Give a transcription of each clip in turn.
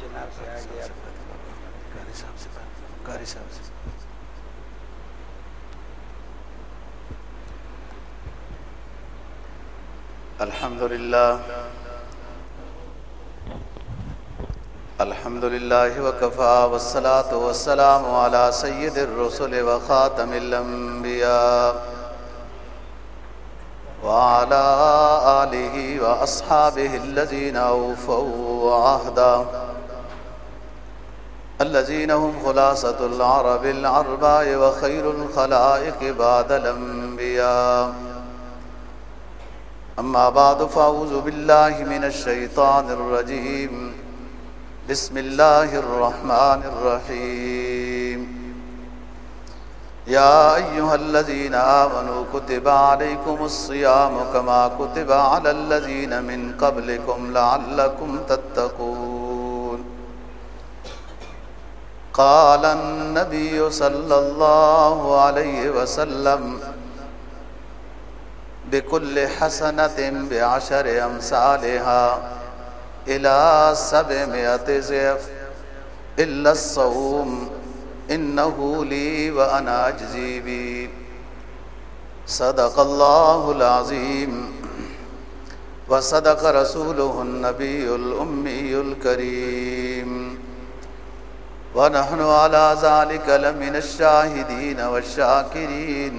جناب سے آ گیا قاری صاحب سے قاری صاحب سے۔ الحمد لله الحمد لله وكفى والصلاة والسلام على سيد الرسل وخاتم الأنبياء وعلى آله وأصحابه الذين أوفوا عهدا الذين هم خلاصة العرب العرباء وخير الخلائق بعد الأنبياء. أما بعد، فأعوذ بالله من الشيطان الرجيم. بسم الله الرحمن الرحيم. يا أيها الذين آمنوا، كتب عليكم الصيام كما كتب على الذين من قبلكم لعلكم تتقون. قال النبي صلى الله عليه وسلم بكل حسنة بعشر أمثالها إلى سبعمائة ضعف إلا الصوم إنه لي وأنا أجزي به. صدق الله العظيم. وصدق رسوله النبي الأمي الكريم. ونحن على ذلك لمن الشاهدين والشاكرين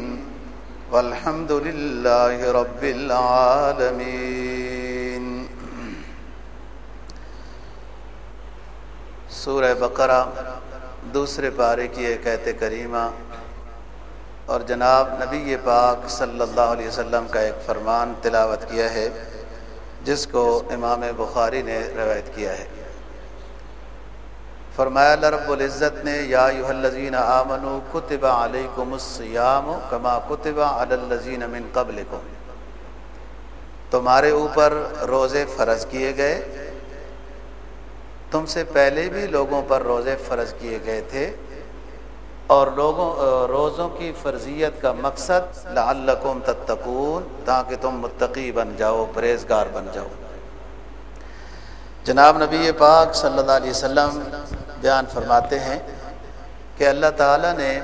والحمد لله رب العالمين. سورہ بقرہ دوسرے پارے کی ایک ایت کریمہ اور جناب نبی پاک صلی اللہ علیہ وسلم کا ایک فرمان تلاوت کیا ہے، جس کو امام بخاری نے روایت کیا ہے۔ فرمایا، اللہ رب العزت نے، یا الذین آمنو کتب علیکم الصیام کما کتب علی الذین من قبلکم۔ تمہارے اوپر روزے فرض کیے گئے۔ تم سے پہلے بھی لوگوں پر روزے فرض کیے گئے تھے۔ اور لوگوں، روزوں کی فرضیت کا مقصد، لعلکم تتقون، تاکہ تم متقی بن جاؤ، پرہیزگار بن جاؤ۔ جناب نبی پاک صلی اللہ علیہ وسلم بیان فرماتے ہیں کہ اللہ تعالیٰ نے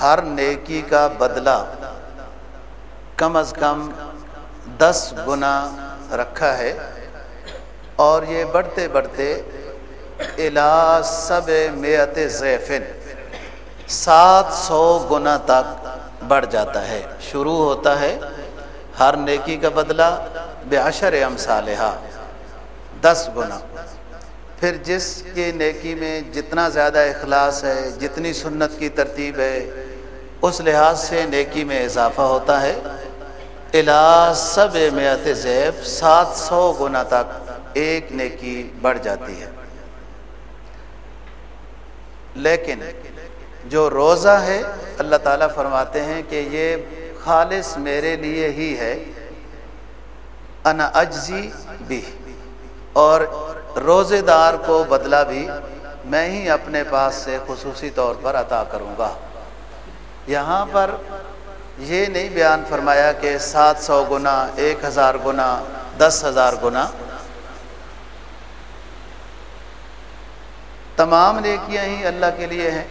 ہر نیکی کا بدلہ کم از کم دس گنا رکھا ہے اور یہ بڑھتے بڑھتے الا سب میت زیفن سات سو گنا تک بڑھ جاتا ہے۔ شروع ہوتا ہے ہر نیکی کا بدلہ بےشر ام صالحہ دس گنا۔ پھر جس کی نیکی میں جتنا زیادہ اخلاص ہے، جتنی سنت کی ترتیب ہے، اس لحاظ سے نیکی میں اضافہ ہوتا ہے۔ الا سب میت زیب، سات سو گنا تک ایک نیکی بڑھ جاتی ہے۔ لیکن جو روزہ ہے، اللہ تعالیٰ فرماتے ہیں کہ یہ خالص میرے لیے ہی ہے۔ انا اجزی بھی اور روزے دار کو بدلہ بھی میں ہی اپنے پاس سے خصوصی طور پر عطا کروں گا۔ یہاں پر یہ نہیں بیان فرمایا کہ سات سو گنا، ایک ہزار گنا، دس ہزار گنا۔ تمام نیکیاں ہی اللہ کے لیے ہیں۔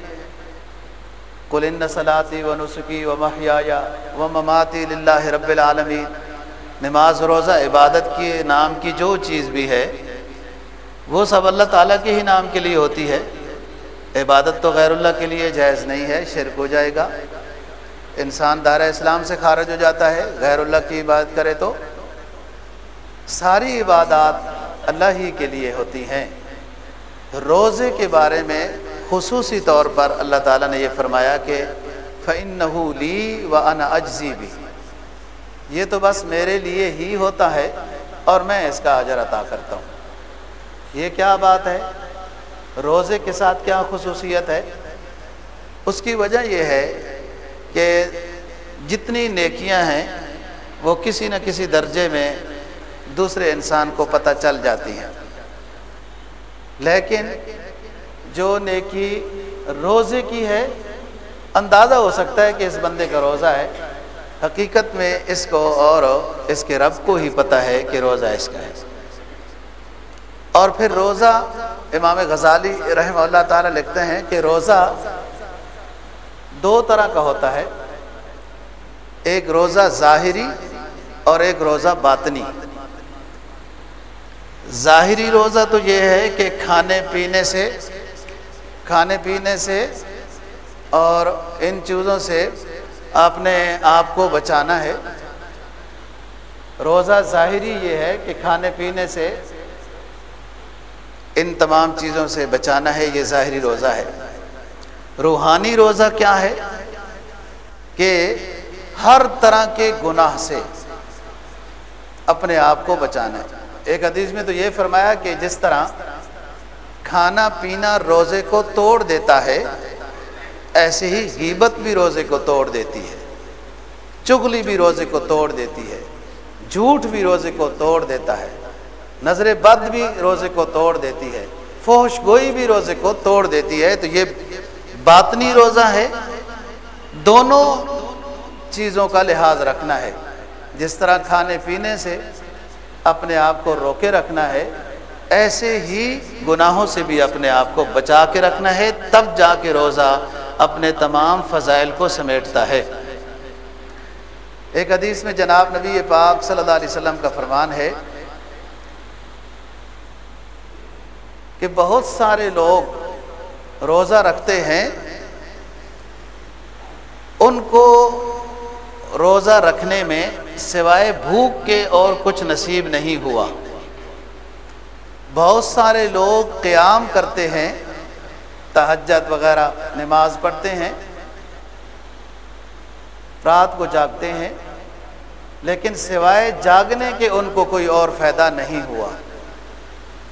کل ان صلاتی و نسخی و محیا و مماتی اللہ رب العالمین۔ نماز، روزہ، عبادت کے نام کی جو چیز بھی ہے، وہ سب اللہ تعالیٰ کے ہی نام کے لیے ہوتی ہے۔ عبادت تو غیر اللہ کے لیے جائز نہیں ہے، شرک ہو جائے گا۔ انسان دائرہ اسلام سے خارج ہو جاتا ہے، غیر اللہ کی عبادت کرے تو۔ ساری عبادات اللہ ہی کے لیے ہوتی ہیں۔ روزے کے بارے میں خصوصی طور پر اللہ تعالیٰ نے یہ فرمایا کہ فن لی و ان اجزی بھی یہ تو بس میرے لیے ہی ہوتا ہے اور میں اس کا اجر عطا کرتا ہوں۔ یہ کیا بات ہے؟ روزے کے ساتھ کیا خصوصیت ہے؟ اس کی وجہ یہ ہے کہ جتنی نیکیاں ہیں، وہ کسی نہ کسی درجے میں دوسرے انسان کو پتہ چل جاتی ہیں۔ لیکن جو نیکی روزے کی ہے، اندازہ ہو سکتا ہے کہ اس بندے کا روزہ ہے۔ حقیقت میں اس کو اور اس کے رب کو ہی پتہ ہے کہ روزہ اس کا ہے۔ اور پھر روزہ امام غزالی رحمہ اللہ تعالی لکھتے ہیں کہ روزہ دو طرح کا ہوتا ہے۔ ایک روزہ ظاہری اور ایک روزہ باطنی۔ ظاہری روزہ تو یہ ہے کہ کھانے پینے سے، کھانے پینے سے اور ان چیزوں سے اپنے آپ کو بچانا ہے۔ روزہ ظاہری یہ ہے کہ کھانے پینے سے ان تمام چیزوں سے بچانا ہے، یہ ظاہری روزہ ہے۔ روحانی روزہ کیا ہے؟ کہ ہر طرح کے گناہ سے اپنے آپ کو بچانا ہے۔ ایک حدیث میں تو یہ فرمایا کہ جس طرح کھانا پینا روزے کو توڑ دیتا ہے ایسے ہی غیبت بھی روزے کو توڑ دیتی ہے، چگلی بھی روزے کو توڑ دیتی ہے، جھوٹ بھی روزے کو توڑ دیتا ہے، نظر بد بھی روزے کو توڑ دیتی ہے فوش گوئی بھی روزے کو توڑ دیتی ہے۔ تو یہ باطنی روزہ ہے، دونوں چیزوں کا لحاظ رکھنا ہے۔ جس طرح کھانے پینے سے اپنے آپ کو روکے رکھنا ہے، ایسے ہی گناہوں سے بھی اپنے آپ کو بچا کے رکھنا ہے، تب جا کے روزہ اپنے تمام فضائل کو سمیٹتا ہے۔ ایک حدیث میں جناب نبی پاک صلی اللہ علیہ وسلم کا فرمان ہے کہ بہت سارے لوگ روزہ رکھتے ہیں، ان کو روزہ رکھنے میں سوائے بھوک کے اور کچھ نصیب نہیں ہوا۔ بہت سارے لوگ قیام کرتے ہیں تہجد وغیرہ نماز پڑھتے ہیں، رات کو جاگتے ہیں، لیکن سوائے جاگنے کے ان کو کوئی اور فائدہ نہیں ہوا۔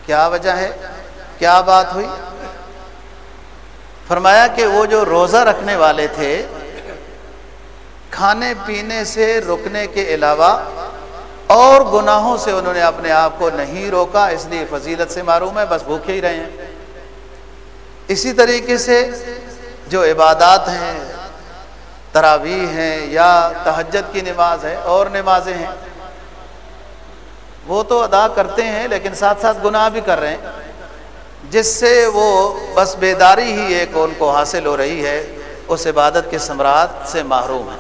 کیا وجہ ہے؟ کیا بات ہوئی؟ فرمایا کہ وہ جو روزہ رکھنے والے تھے، کھانے پینے سے رکنے کے علاوہ اور گناہوں سے انہوں نے اپنے آپ کو نہیں روکا، اس لیے فضیلت سے معروم ہے، بس بھوکے ہی رہے ہیں۔ اسی طریقے سے جو عبادات ہیں، تراویح ہیں یا تہجد کی نماز ہے، اور نمازیں ہیں، وہ تو ادا کرتے ہیں لیکن ساتھ ساتھ گناہ بھی کر رہے ہیں، جس سے وہ بس بیداری ہی ایک ان کو حاصل ہو رہی ہے، اس عبادت کے ثمرات سے محروم ہے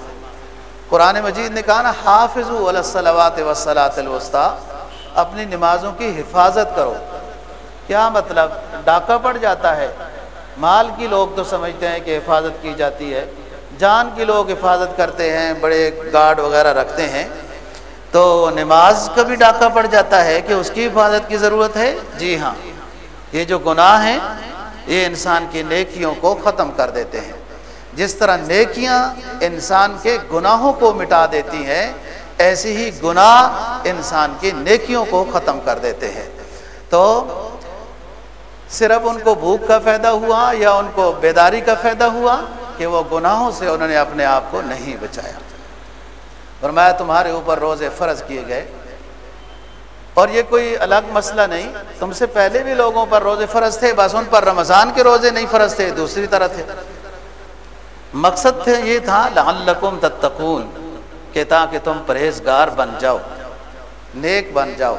قرآن مجید نے کہا نا حافظ الصلاوات وسلاۃ الوسطیٰ، اپنی نمازوں کی حفاظت کرو۔ کیا مطلب؟ ڈاکہ پڑ جاتا ہے۔ مال کی لوگ تو سمجھتے ہیں کہ حفاظت کی جاتی ہے۔ جان کی لوگ حفاظت کرتے ہیں، بڑے گارڈ وغیرہ رکھتے ہیں۔ تو نماز کا بھی ڈاکہ پڑ جاتا ہے کہ اس کی حفاظت کی ضرورت ہے؟ جی ہاں۔ یہ جو گناہ ہیں، یہ انسان کی نیکیوں کو ختم کر دیتے ہیں۔ جس طرح نیکیاں انسان کے گناہوں کو مٹا دیتی ہیں، ایسی ہی گناہ انسان کی نیکیوں کو ختم کر دیتے ہیں۔ تو صرف ان کو بھوک کا فائدہ ہوا یا ان کو بیداری کا فائدہ ہوا کہ وہ گناہوں سے انہوں نے اپنے آپ کو نہیں بچایا؟ فرمایا تمہارے اوپر روزے فرض کیے گئے۔ اور یہ کوئی الگ مسئلہ نہیں، تم سے پہلے بھی لوگوں پر روزے فرض تھے، بس ان پر رمضان کے روزے نہیں فرض تھے، دوسری طرح تھے۔ مقصد تھے یہ تھا، لعلکم تتقون، کہ تاکہ تم پرہیزگار بن جاؤ، نیک بن جاؤ،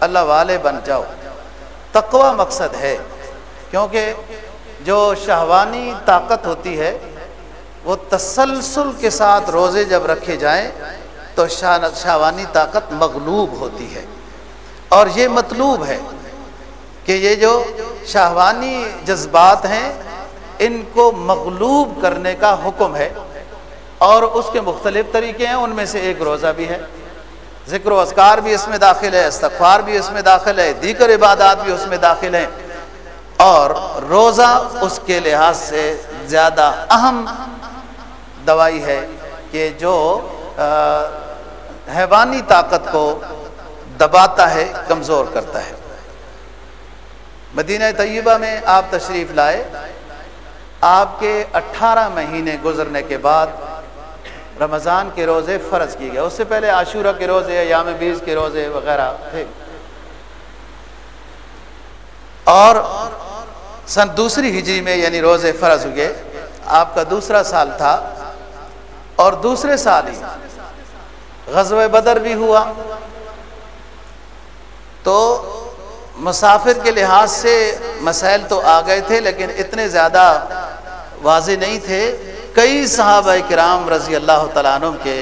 اللہ والے بن جاؤ۔ تقوی مقصد ہے۔ کیونکہ جو شہوانی طاقت ہوتی ہے، وہ تسلسل کے ساتھ روزے جب رکھے جائیں، تو شہوانی طاقت مغلوب ہوتی ہے۔ اور یہ مطلوب ہے کہ یہ جو شہوانی جذبات ہیں، ان کو مغلوب کرنے کا حکم ہے۔ اور اس کے مختلف طریقے ہیں، ان میں سے ایک روزہ بھی ہے۔ ذکر و اذکار بھی اس میں داخل ہے، استغفار بھی اس میں داخل ہے، دیگر عبادات بھی اس میں داخل ہیں۔ اور روزہ اس کے لحاظ سے زیادہ اہم دوائی ہے کہ جو حیوانی طاقت کو دباتا ہے، کمزور کرتا ہے۔ مدینہ طیبہ میں آپ تشریف لائے، آپ کے اٹھارہ مہینے گزرنے کے بعد رمضان کے روزے فرض کیے گئے۔ اس سے پہلے عاشورہ کے روزے، یام بیس کے روزے وغیرہ تھے۔ اور سن دوسری ہجری میں یعنی روزے فرض ہوئے۔ آپ کا دوسرا سال تھا۔ اور دوسرے سال ہی غزوہ بدر بھی ہوا۔ تو مسافر کے لحاظ سے مسائل تو آ گئے تھے، لیکن اتنے زیادہ واضح نہیں تھے۔ کئی صحابہ کرام رضی اللہ تعالیٰ عنہ کے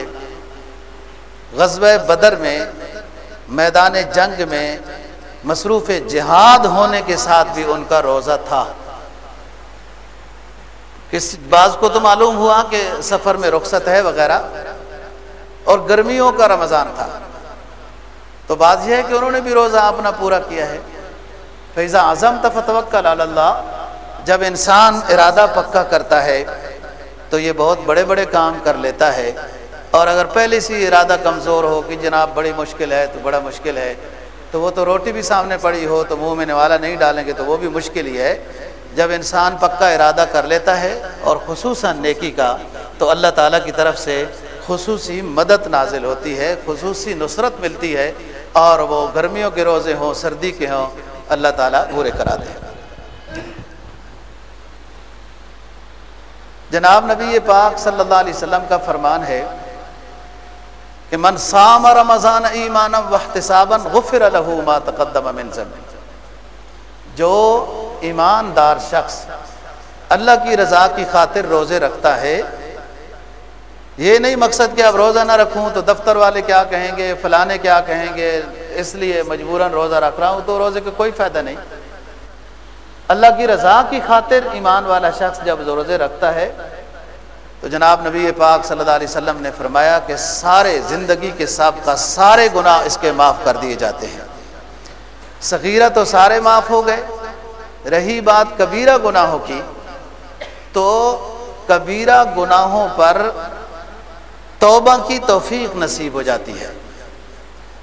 غزب بدر میں، میدان جنگ میں مصروف جہاد ہونے کے ساتھ بھی ان کا روزہ تھا۔ کس بعض کو تو معلوم ہوا کہ سفر میں رخصت ہے وغیرہ، اور گرمیوں کا رمضان تھا۔ تو بات یہ ہے کہ انہوں نے بھی روزہ اپنا پورا کیا ہے۔ فیضا اعظم تفتوق اللہ جب انسان ارادہ پکا کرتا ہے تو یہ بہت بڑے بڑے کام کر لیتا ہے۔ اور اگر پہلے سے ارادہ کمزور ہو کہ جناب بڑی مشکل ہے تو بڑا مشکل ہے، تو وہ تو روٹی بھی سامنے پڑی ہو تو منہ میں نوالا نہیں ڈالیں گے تو وہ بھی مشکل ہی ہے۔ جب انسان پکا ارادہ کر لیتا ہے اور خصوصاً نیکی کا، تو اللہ تعالیٰ کی طرف سے خصوصی مدد نازل ہوتی ہے، خصوصی نصرت ملتی ہے۔ اور وہ گرمیوں کے روزے ہوں، سردی کے ہوں، اللہ تعالیٰ پورے کرا دے جناب نبی پاک صلی اللہ علیہ وسلم کا فرمان ہے کہ من سام رمضان ایمان غفر له ما تقدم من جو ایماندار شخص اللہ کی رضا کی خاطر روزے رکھتا ہے، یہ نہیں مقصد کہ اب روزہ نہ رکھوں تو دفتر والے کیا کہیں گے، فلانے کیا کہیں گے، اس لیے مجبوراً روزہ رکھ رہا ہوں تو روزے کا کوئی فائدہ نہیں۔ اللہ کی رضا کی خاطر ایمان والا شخص جب روزے رکھتا ہے، تو جناب نبی پاک صلی اللہ علیہ وسلم نے فرمایا کہ سارے زندگی کے سابقہ سارے گناہ اس کے معاف کر دیے جاتے ہیں۔ سغیرہ تو سارے معاف ہو گئے، رہی بات کبیرہ گناہوں کی، تو کبیرہ گناہوں پر توبہ کی توفیق نصیب ہو جاتی ہے۔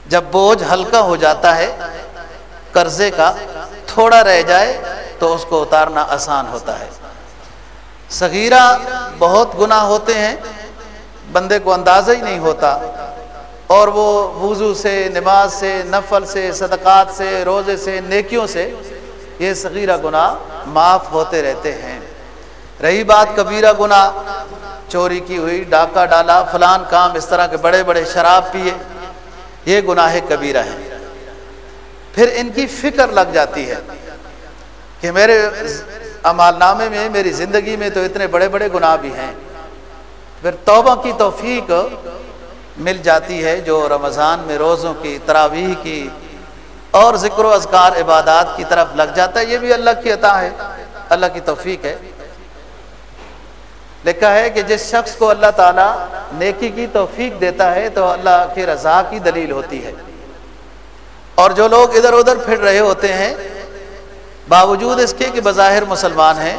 جب بوجھ ہلکا ہو جاتا ہے، قرضے کا تھوڑا رہ جائے تو اس کو اتارنا آسان ہوتا ہے۔ صغیرہ بہت گناہ ہوتے ہیں، بندے کو اندازہ ہی نہیں ہوتا۔ اور وہ وضو سے، نماز سے، نفل سے، صدقات سے، روزے سے، نیکیوں سے یہ صغیرہ گناہ معاف ہوتے رہتے ہیں۔ رہی بات، کبیرہ گناہ، چوری کی ہوئی، ڈاکہ ڈالا، فلان کام، اس طرح کے بڑے بڑے شراب پیے، یہ گناہ کبیرہ ہیں۔ پھر ان کی فکر لگ جاتی ہے۔ کہ میرے امال نامے میں، میری زندگی میں تو اتنے بڑے بڑے گناہ بھی ہیں۔ پھر توبہ کی توفیق مل جاتی ہے جو رمضان میں روزوں کی، تراویح کی اور ذکر و اذکار عبادات کی طرف لگ جاتا ہے۔ یہ بھی اللہ کی عطا ہے، اللہ کی توفیق ہے۔ لکھا ہے کہ جس شخص کو اللہ تعالیٰ نیکی کی توفیق دیتا ہے تو اللہ کی رضا کی دلیل ہوتی ہے۔ اور جو لوگ ادھر ادھر پھر رہے ہوتے ہیں باوجود اس کے کہ بظاہر مسلمان ہیں،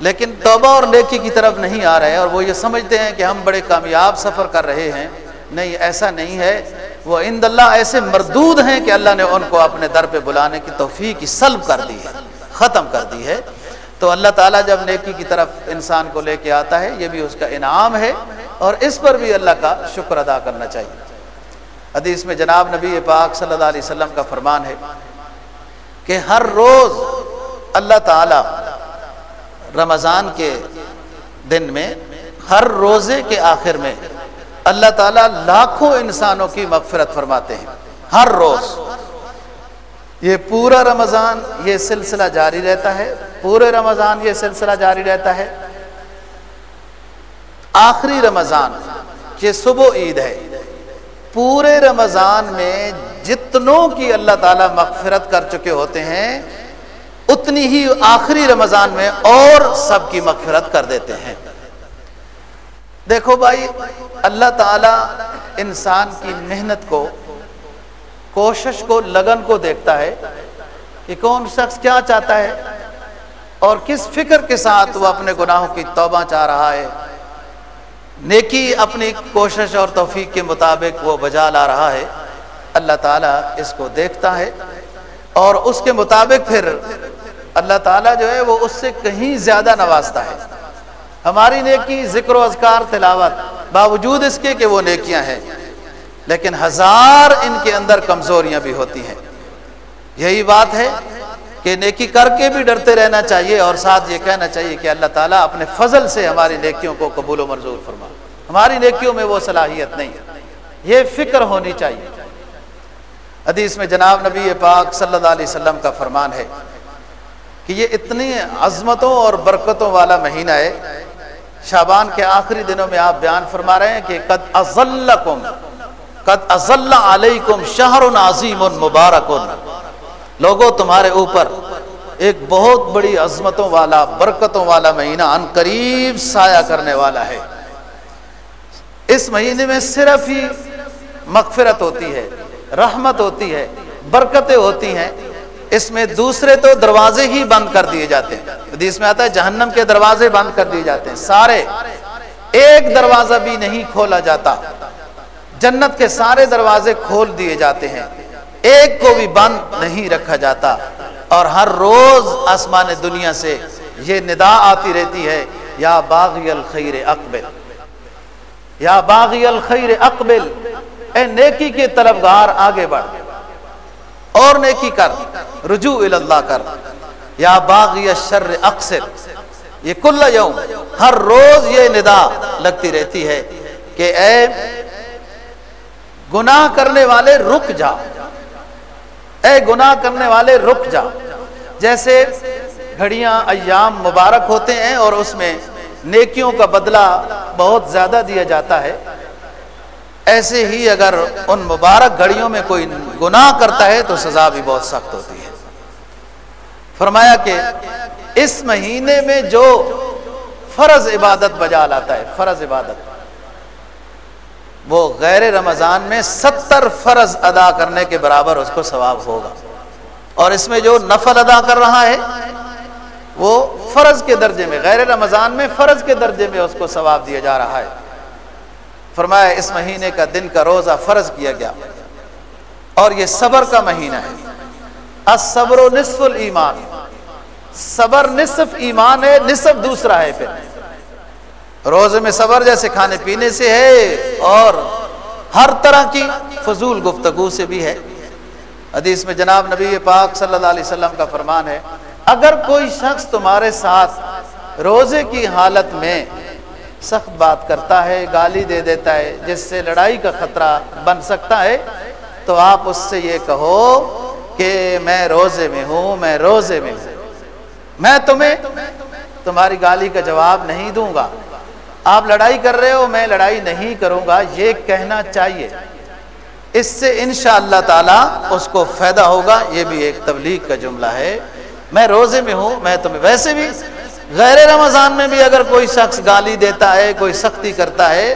لیکن توبہ اور نیکی کی طرف نہیں آ رہے، اور وہ یہ سمجھتے ہیں کہ ہم بڑے کامیاب سفر کر رہے ہیں۔ نہیں، ایسا نہیں ہے۔ وہ اند اللہ ایسے مردود ہیں کہ اللہ نے ان کو اپنے در پہ بلانے کی توفیق کی سلب کر دی ہے، ختم کر دی ہے۔ تو اللہ تعالیٰ جب نیکی کی طرف انسان کو لے کے آتا ہے، یہ بھی اس کا انعام ہے، اور اس پر بھی اللہ کا شکر ادا کرنا چاہیے۔ حدیث میں جناب نبی پاک صلی اللہ علیہ وسلم کا فرمان ہے کہ ہر روز اللہ تعالی رمضان کے دن میں، ہر روزے کے آخر میں اللہ تعالیٰ لاکھوں انسانوں کی مغفرت فرماتے ہیں۔ ہر روز۔ یہ پورا رمضان یہ سلسلہ جاری رہتا ہے۔ پورے رمضان یہ سلسلہ جاری رہتا ہے۔ آخری رمضان، یہ صبح عید ہے۔ پورے رمضان میں جتنوں کی اللہ تعالیٰ مغفرت کر چکے ہوتے ہیں، اتنی ہی آخری رمضان میں اور سب کی مغفرت کر دیتے ہیں۔ دیکھو بھائی، اللہ تعالیٰ انسان کی محنت کو، کوشش کو، لگن کو دیکھتا ہے کہ کون شخص کیا چاہتا ہے اور کس فکر کے ساتھ وہ اپنے گناہوں کی توبہ چاہ رہا ہے۔ نیکی اپنی کوشش اور توفیق کے مطابق وہ بجا لا رہا ہے۔ اللہ تعالیٰ اس کو دیکھتا ہے اور اس کے مطابق پھر اللہ تعالیٰ جو ہے وہ اس سے کہیں زیادہ نوازتا ہے۔ ہماری نیکی، ذکر و اذکار، تلاوت باوجود اس کے کہ وہ نیکیاں ہیں، لیکن ہزار ان کے اندر کمزوریاں بھی ہوتی ہیں۔ یہی بات ہے کہ نیکی کر کے بھی ڈرتے رہنا چاہیے اور ساتھ یہ کہنا چاہیے کہ اللہ تعالیٰ اپنے فضل سے ہماری نیکیوں کو قبول و منظور فرما۔ ہماری نیکیوں میں وہ صلاحیت نہیں۔ ہے یہ فکر ہونی چاہیے۔ حدیث میں جناب نبی پاک صلی اللہ علیہ وسلم کا فرمان ہے کہ یہ اتنی عظمتوں اور برکتوں والا مہینہ ہے۔ شابان کے آخری دنوں میں آپ بیان فرما رہے ہیں کہ قد ازلکم قد ازل علیکم شہر عظیم مبارک۔ لوگوں تمہارے اوپر ایک بہت بڑی عظمتوں والا، برکتوں والا مہینہ ان قریب سایہ کرنے والا ہے۔ اس مہینے میں صرف ہی مغفرت ہوتی ہے۔ رحمت ہوتی ہے، برکتیں ہوتی ہیں، اس میں دوسرے تو دروازے ہی بند کر دیے جاتے ہیں۔ حدیث میں آتا ہے، جہنم کے دروازے بند کر دیے جاتے ہیں۔ سارے، ایک دروازہ بھی نہیں کھولا جاتا۔ جنت کے سارے دروازے کھول دیے جاتے ہیں۔ ایک کو بھی بند نہیں رکھا جاتا۔ اور ہر روز آسمان دنیا سے یہ ندا آتی رہتی ہے، یا باغی الخیر اقبل۔ یا باغی الخیر اقبل۔ اے نیکی کے طلبگار آگے بڑھ۔ اور نیکی کر، رجوع اللہ کر۔ یا باغی الشر اقصر۔ یہ کل یوم، ہر روز یہ ندا لگتی رہتی ہے کہ اے گناہ کرنے والے رک جا۔ اے گناہ کرنے والے رک جا۔ جیسے گھڑیاں، ایام مبارک ہوتے ہیں اور اس میں نیکیوں کا بدلہ بہت زیادہ دیا جاتا ہے ایسے ہی اگر ان مبارک گھڑیوں میں کوئی گناہ کرتا ہے تو سزا بھی بہت سخت ہوتی ہے۔ فرمایا کہ اس مہینے میں جو فرض عبادت بجا لاتا ہے، فرض عبادت، وہ غیر رمضان میں ستر فرض ادا کرنے کے برابر اس کو ثواب ہوگا۔ اور اس میں جو نفل ادا کر رہا ہے، وہ فرض کے درجے میں، غیر رمضان میں فرض کے درجے میں اس کو ثواب دیا جا رہا ہے۔ فرمایا، اس مہینے کا دن کا روزہ فرض کیا گیا۔ اور یہ صبر کا مہینہ ہے۔ صبر و نصف المان صبر نصف ایمان ہے، نصف دوسرا ہے پھر۔ روزے میں صبر جیسے کھانے پینے سے ہے، اور ہر طرح کی فضول گفتگو سے بھی ہے۔ حدیث میں جناب نبی پاک صلی اللہ علیہ وسلم کا فرمان ہے، اگر کوئی شخص تمہارے ساتھ روزے کی حالت میں سخت بات کرتا ہے، گالی دے دیتا ہے، جس سے لڑائی کا خطرہ بن سکتا ہے۔ تو آپ اس سے یہ کہو کہ میں روزے میں ہوں، میں روزے میں ہوں۔ میں تمہیں تمہاری گالی کا جواب نہیں دوں گا۔ آپ لڑائی کر رہے ہو، میں لڑائی نہیں کروں گا۔ یہ کہنا چاہیے۔ اس سے انشاءاللہ اللہ تعالی اس کو فائدہ ہوگا۔ یہ بھی ایک تبلیغ کا جملہ ہے۔ میں روزے میں ہوں، میں تمہیں ویسے بھی غیر رمضان میں بھی اگر کوئی شخص گالی دیتا ہے، کوئی سختی کرتا ہے،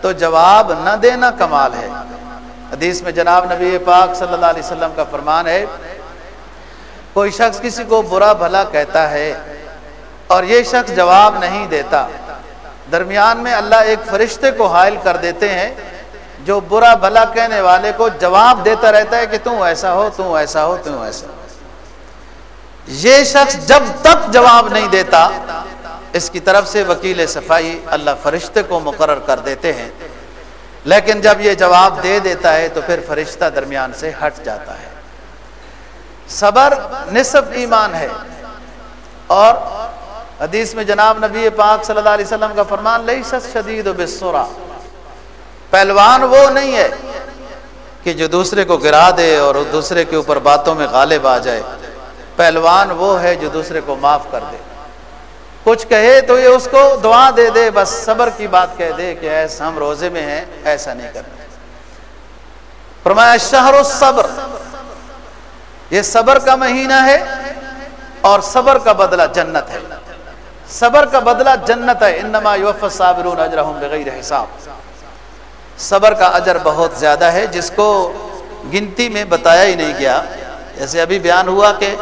تو جواب نہ دینا کمال ہے۔ حدیث میں جناب نبی پاک صلی اللہ علیہ وسلم کا فرمان ہے، کوئی شخص کسی کو برا بھلا کہتا ہے اور یہ شخص جواب نہیں دیتا، درمیان میں اللہ ایک فرشتے کو حائل کر دیتے ہیں، جو برا بھلا کہنے والے کو جواب دیتا رہتا ہے کہ تم ایسا ہو تم ایسا ہو تم ایسا ہو۔ یہ شخص جب تک جواب نہیں دیتا، اس کی طرف سے وکیل صفائی اللہ فرشتے کو مقرر کر دیتے ہیں۔ لیکن جب یہ جواب دے دیتا ہے تو پھر فرشتہ درمیان سے ہٹ جاتا ہے۔ صبر نصف ایمان ہے۔ اور حدیث میں جناب نبی پاک صلی اللہ علیہ وسلم کا فرمان لئی سس شدید و بسورا پہلوان وہ نہیں ہے کہ جو دوسرے کو گرا دے اور دوسرے کے اوپر باتوں میں غالب آ جائے۔ پہلوان وہ ہے جو دوسرے کو معاف کر دے۔ کچھ کہے تو یہ اس کو دعا دے دے، بس صبر کی بات کہہ دے کہ ایسا ہم روزے میں ہیں، ایسا نہیں کرنا۔ فرمایا، شہر الصبر۔ یہ صبر کا مہینہ ہے اور صبر کا بدلہ جنت ہے۔ صبر کا بدلہ جنت ہے۔ انما یوف صابرون اجرہم بغیر حساب۔ صبر کا اجر بہت زیادہ ہے، جس کو گنتی میں بتایا ہی نہیں گیا۔ جیسے ابھی بیان ہوا کہ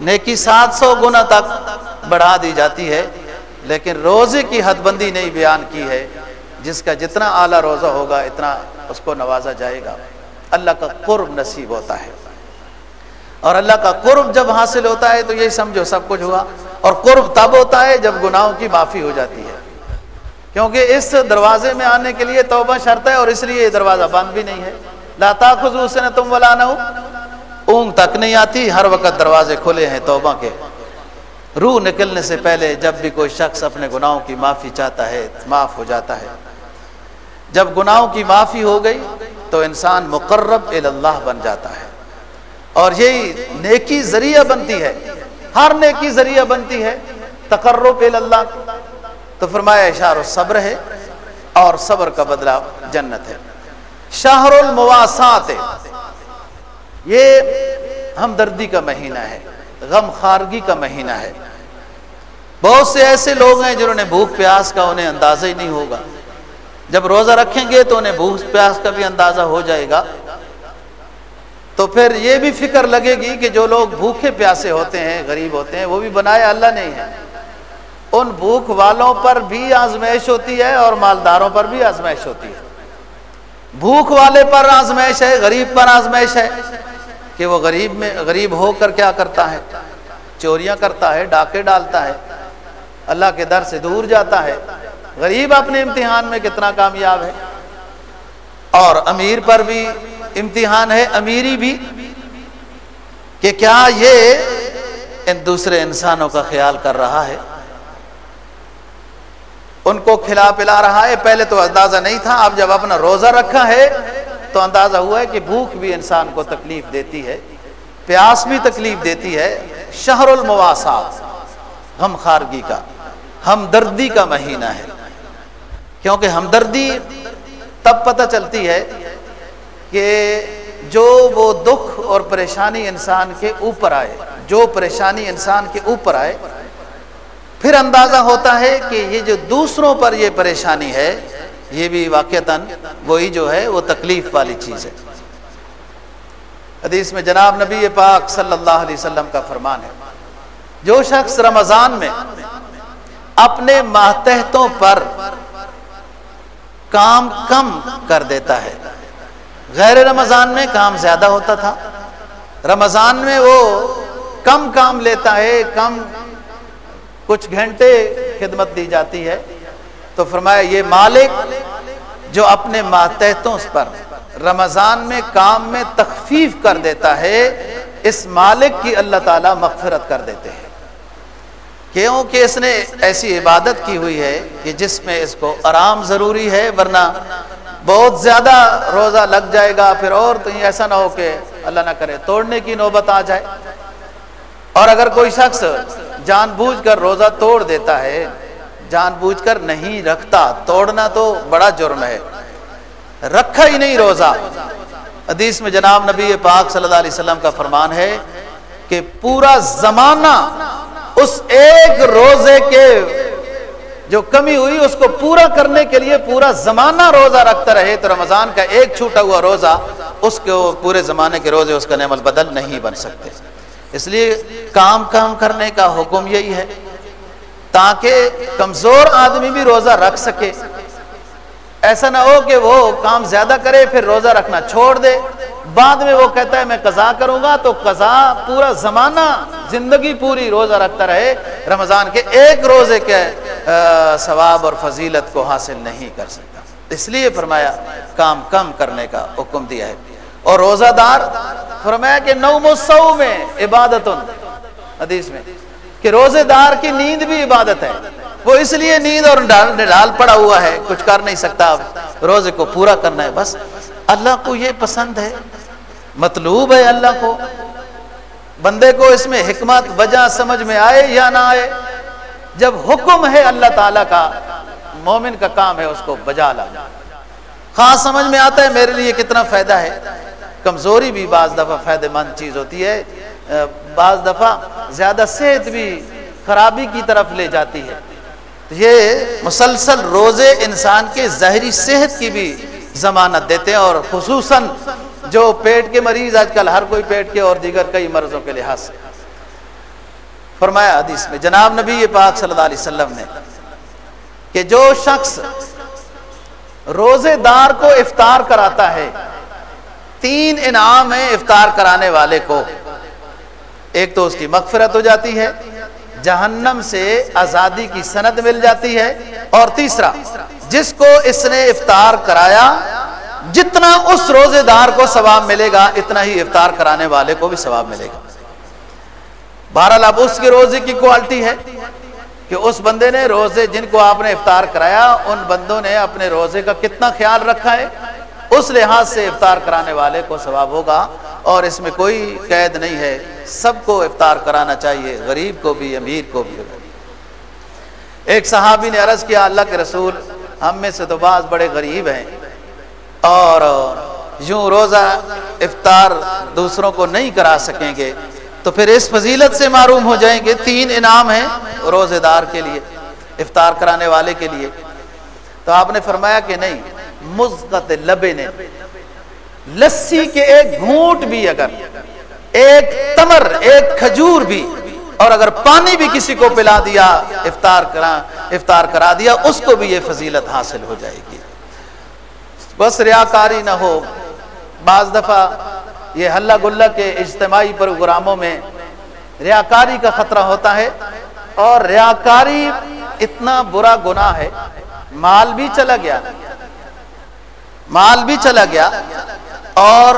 نیکی سات سو گنا تک بڑھا دی جاتی ہے، لیکن روزے کی حد بندی نہیں بیان کی ہے۔ جس کا جتنا اعلیٰ روزہ ہوگا، اتنا اس کو نوازا جائے گا۔ اللہ کا قرب نصیب ہوتا ہے۔ اور اللہ کا قرب جب حاصل ہوتا ہے، تو یہ سمجھو، سب کچھ ہوا۔ اور قرب تب ہوتا ہے جب گناہوں کی معافی ہو جاتی ہے۔ کیونکہ اس دروازے میں آنے کے لیے توبہ شرط ہے، اور اس لیے یہ دروازہ بند بھی نہیں ہے۔ لاتا خزو سے نہ تم والا نہ ہو اونگ تک نہیں آتی، ہر وقت دروازے کھلے ہیں توبہ کے۔ روح نکلنے سے پہلے جب بھی کوئی شخص اپنے گناہوں کی معافی چاہتا ہے، معاف ہو جاتا ہے۔ جب گناہوں کی معافی ہو گئی تو انسان مقرب اللہ بن جاتا ہے۔ اور یہی نیکی ذریعہ بنتی ہے۔ ہر نیکی ذریعہ بنتی ہے۔ تقرب اللہ تو فرمایا اشار و صبر ہے اور صبر کا بدلہ جنت ہے۔ شہر المواسات یہ ہمدردی کا مہینہ ہے غم خارگی کا مہینہ ہے۔ بہت سے ایسے لوگ ہیں جنہوں نے بھوک پیاس کا انہیں اندازہ ہی نہیں ہوگا۔ جب روزہ رکھیں گے تو انہیں بھوک پیاس کا بھی اندازہ ہو جائے گا۔ تو پھر یہ بھی فکر لگے گی کہ جو لوگ بھوکے پیاسے ہوتے ہیں، غریب ہوتے ہیں، وہ بھی بنایا اللہ نہیں ہے ان بھوک والوں پر بھی آزمائش ہوتی ہے اور مالداروں پر بھی آزمائش ہوتی ہے۔ بھوک والے پر آزمائش ہے، غریب پر آزمائش ہے۔ کہ وہ غریب میں غریب ہو کر کیا کرتا ہے؟ چوریاں کرتا ہے، ڈاکے ڈالتا ہے۔ اللہ کے در سے دور جاتا ہے۔ غریب اپنے امتحان میں کتنا کامیاب ہے؟ اور امیر پر بھی امتحان ہے، امیری بھی۔ کہ کیا یہ ان دوسرے انسانوں کا خیال کر رہا ہے؟ ان کو کھلا پلا رہا ہے۔ پہلے تو اندازہ نہیں تھا، اب جب اپنا روزہ رکھا ہے تو اندازہ ہوا ہے کہ بھوک بھی انسان کو تکلیف دیتی ہے، پیاس بھی تکلیف دیتی ہے، شہر المواسات غم خارگی کا، ہمدردی کا مہینہ ہے۔ کیونکہ ہمدردی تب پتہ چلتی ہے کہ جو وہ دکھ اور پریشانی انسان کے اوپر آئے، جو پریشانی انسان کے اوپر آئے، پھر اندازہ ہوتا ہے کہ یہ جو دوسروں پر یہ پریشانی ہے یہ بھی واقعتاً وہی جو ہے، وہ تکلیف والی چیز ہے۔ حدیث میں جناب نبی پاک صلی اللہ علیہ وسلم کا فرمان ہے۔ جو شخص رمضان میں اپنے ماتحتوں پر کام کم کر دیتا ہے، غیر رمضان میں کام زیادہ ہوتا تھا۔ رمضان میں وہ کم کام لیتا ہے، کم کچھ گھنٹے خدمت دی جاتی ہے۔ تو فرمایا یہ مالک جو اپنے ماتحتوں پر رمضان میں کام میں تخفیف کر دیتا ہے، اس مالک کی اللہ تعالیٰ مغفرت کر دیتے ہیں۔ کیوں کہ اس نے ایسی عبادت کی ہوئی ہے کہ جس میں اس کو آرام ضروری ہے، ورنہ بہت زیادہ روزہ لگ جائے گا۔ پھر اور تو ایسا نہ ہو کہ اللہ نہ کرے، توڑنے کی نوبت آ جائے۔ اور اگر کوئی شخص جان بوجھ کر روزہ توڑ دیتا ہے جان بوجھ کر نہیں رکھتا، توڑنا تو بڑا جرم ہے۔ رکھا ہی نہیں روزہ۔ حدیث میں جناب نبی پاک صلی اللہ علیہ وسلم کا فرمان ہے کہ پورا زمانہ اس ایک روزے کے جو کمی ہوئی، اس کو پورا کرنے کے لیے پورا زمانہ روزہ رکھتا رہے۔ تو رمضان کا ایک چھوٹا ہوا روزہ اس کو پورے زمانے کے روزے، اس کا نعمل بدل نہیں بن سکتے۔ اس لیے کام کام کرنے کا حکم یہی ہے۔ تاکہ کمزور آدمی بھی روزہ رکھ سکے۔ ایسا نہ ہو کہ وہ کام زیادہ کرے، پھر روزہ رکھنا چھوڑ دے۔ بعد میں وہ کہتا ہے، میں قضا کروں گا۔ تو قضا پورا زمانہ، زندگی پوری روزہ رکھتا رہے۔ رمضان کے ایک روزے کے ثواب اور فضیلت کو حاصل نہیں کر سکتا۔ اس لیے فرمایا، کام کم کرنے کا حکم دیا ہے۔ اور روزہ دار فرمایا کہ نو مسو میں عبادت حدیث میں کہ روزے دار کی نیند بھی عبادت ہے۔ وہ اس لیے نیند اور ڈال پڑا ہوا ہے، کچھ کر نہیں سکتا روزے کو پورا کرنا ہے، بس۔ اللہ کو یہ پسند ہے۔ مطلوب ہے اللہ کو۔ بندے کو اس میں حکمت، وجہ سمجھ میں آئے یا نہ آئے۔ جب حکم ہے اللہ تعالیٰ کا، مومن کا کام ہے اس کو بجا لا۔ خاص سمجھ میں آتا ہے، میرے لیے کتنا فائدہ ہے۔ کمزوری بھی بعض دفعہ فائدہ مند چیز ہوتی ہے۔ بعض دفعہ زیادہ صحت بھی خرابی کی طرف لے جاتی ہے۔ یہ مسلسل روزے انسان کے ظاہری صحت کی بھی ضمانت دیتے ہیں اور خصوصاً جو پیٹ کے مریض آج کل، ہر کوئی پیٹ کے اور دیگر کئی مرضوں کے لحاظ سے۔ فرمایا حدیث میں، جناب نبی پاک صلی اللہ علیہ وسلم نے کہ جو شخص روزے دار کو افطار کراتا ہے، تین انعام ہیں افطار کرانے والے کو۔ ایک تو اس کی مغفرت ہو جاتی ہے، جہنم سے آزادی کی سند مل جاتی ہے، اور تیسرا، جس کو اس نے افطار کرایا، جتنا اس روزے دار کو ثواب ملے گا، اتنا ہی افطار کرانے والے کو بھی ثواب ملے گا۔ بہرحال اب اس کے روزے کی کوالٹی ہے کہ اس بندے نے روزے جن کو آپ نے افطار کرایا، ان بندوں نے اپنے روزے کا کتنا خیال رکھا ہے، اس لحاظ سے افطار کرانے والے کو ثواب ہوگا، اور اس میں کوئی قید نہیں ہے سب کو افطار کرانا چاہیے، غریب کو بھی، امیر کو بھی۔ ایک صحابی نے عرض کیا، اللہ کے رسول، ہم میں سے تو بعض بڑے غریب ہیں۔ اور یوں روزہ افطار دوسروں کو نہیں کرا سکیں گے، تو پھر اس فضیلت سے معروم ہو جائیں گے۔ تین انعام ہیں روزے دار کے لیے، افطار کرانے والے کے لیے۔ تو آپ نے فرمایا کہ نہیں مزقت لبے نے لسی کے ایک گھونٹ بھی اگر ایک تمر، ایک کھجور بھی، اور اگر پانی بھی کسی کو پلا دیا، افطار کرا افطار کرا دیا، اس کو بھی یہ فضیلت حاصل ہو جائے گی۔ بس ریاکاری نہ ہو۔ بعض دفعہ یہ ہلہ گلہ کے اجتماعی پروگراموں میں ریاکاری کا خطرہ ہوتا ہے، اور ریاکاری اتنا برا گناہ ہے، مال بھی چلا گیا۔ مال بھی چلا گیا، اور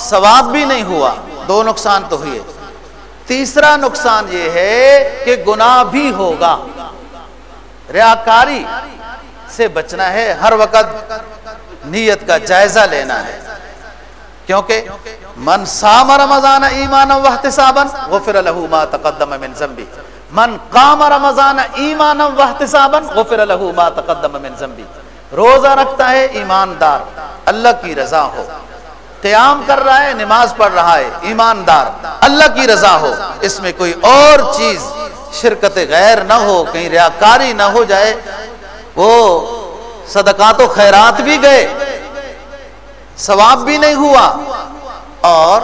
ثواب بھی نہیں ہوا۔ دو نقصان تو ہوئے تیسرا نقصان یہ ہے کہ گناہ بھی ہوگا۔ ریاکاری سے بچنا ہے، ہر وقت نیت کا جائزہ لینا ہے۔ کیونکہ من سام رمضان ایمان واحتسابا غفر له ما تقدم من ذنبی۔ من قام رمضان ایمان واحتسابا غفر له ما تقدم من ذنبی۔ روزہ رکھتا ہے ایماندار، اللہ کی رضا ہو۔ قیام کر رہا ہے، نماز پڑھ رہا ہے، ایماندار، اللہ کی رضا ہو۔ اس میں کوئی اور چیز شرکت غیر نہ ہو، کہیں ریاکاری نہ ہو جائے، وہ صدقات و خیرات بھی گئے۔ ثواب بھی نہیں ہوا اور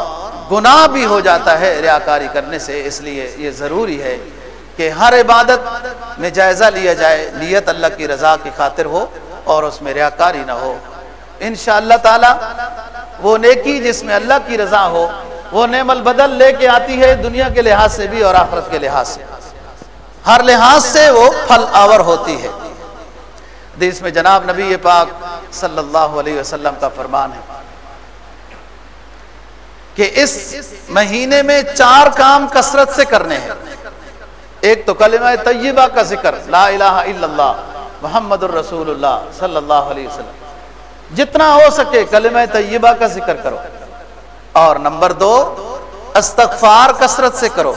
گناہ بھی ہو جاتا ہے ریاکاری کرنے سے۔ اس لیے یہ ضروری ہے کہ ہر عبادت میں جائزہ لیا جائے، نیت اللہ کی رضا کی خاطر ہو اور اس میں ریاکاری نہ ہو۔ انشاءاللہ تعالی، وہ نیکی جس میں اللہ کی رضا ہو، وہ نعم البدل لے کے آتی ہے دنیا کے لحاظ سے بھی اور آخرت کے لحاظ سے۔ ہر لحاظ سے وہ پھل آور ہوتی ہے۔ دیس میں جناب نبی پاک صلی اللہ علیہ وسلم کا فرمان ہے کہ اس مہینے میں چار کام کثرت سے کرنے ہیں۔ ایک تو کلمہ طیبہ کا ذکر، لا الہ الا اللہ، محمد الرسول اللہ صلی اللہ علیہ وسلم۔ جتنا ہو سکے کلمہ طیبہ کا ذکر کرو۔ اور نمبر دو، استغفار کثرت سے کرو۔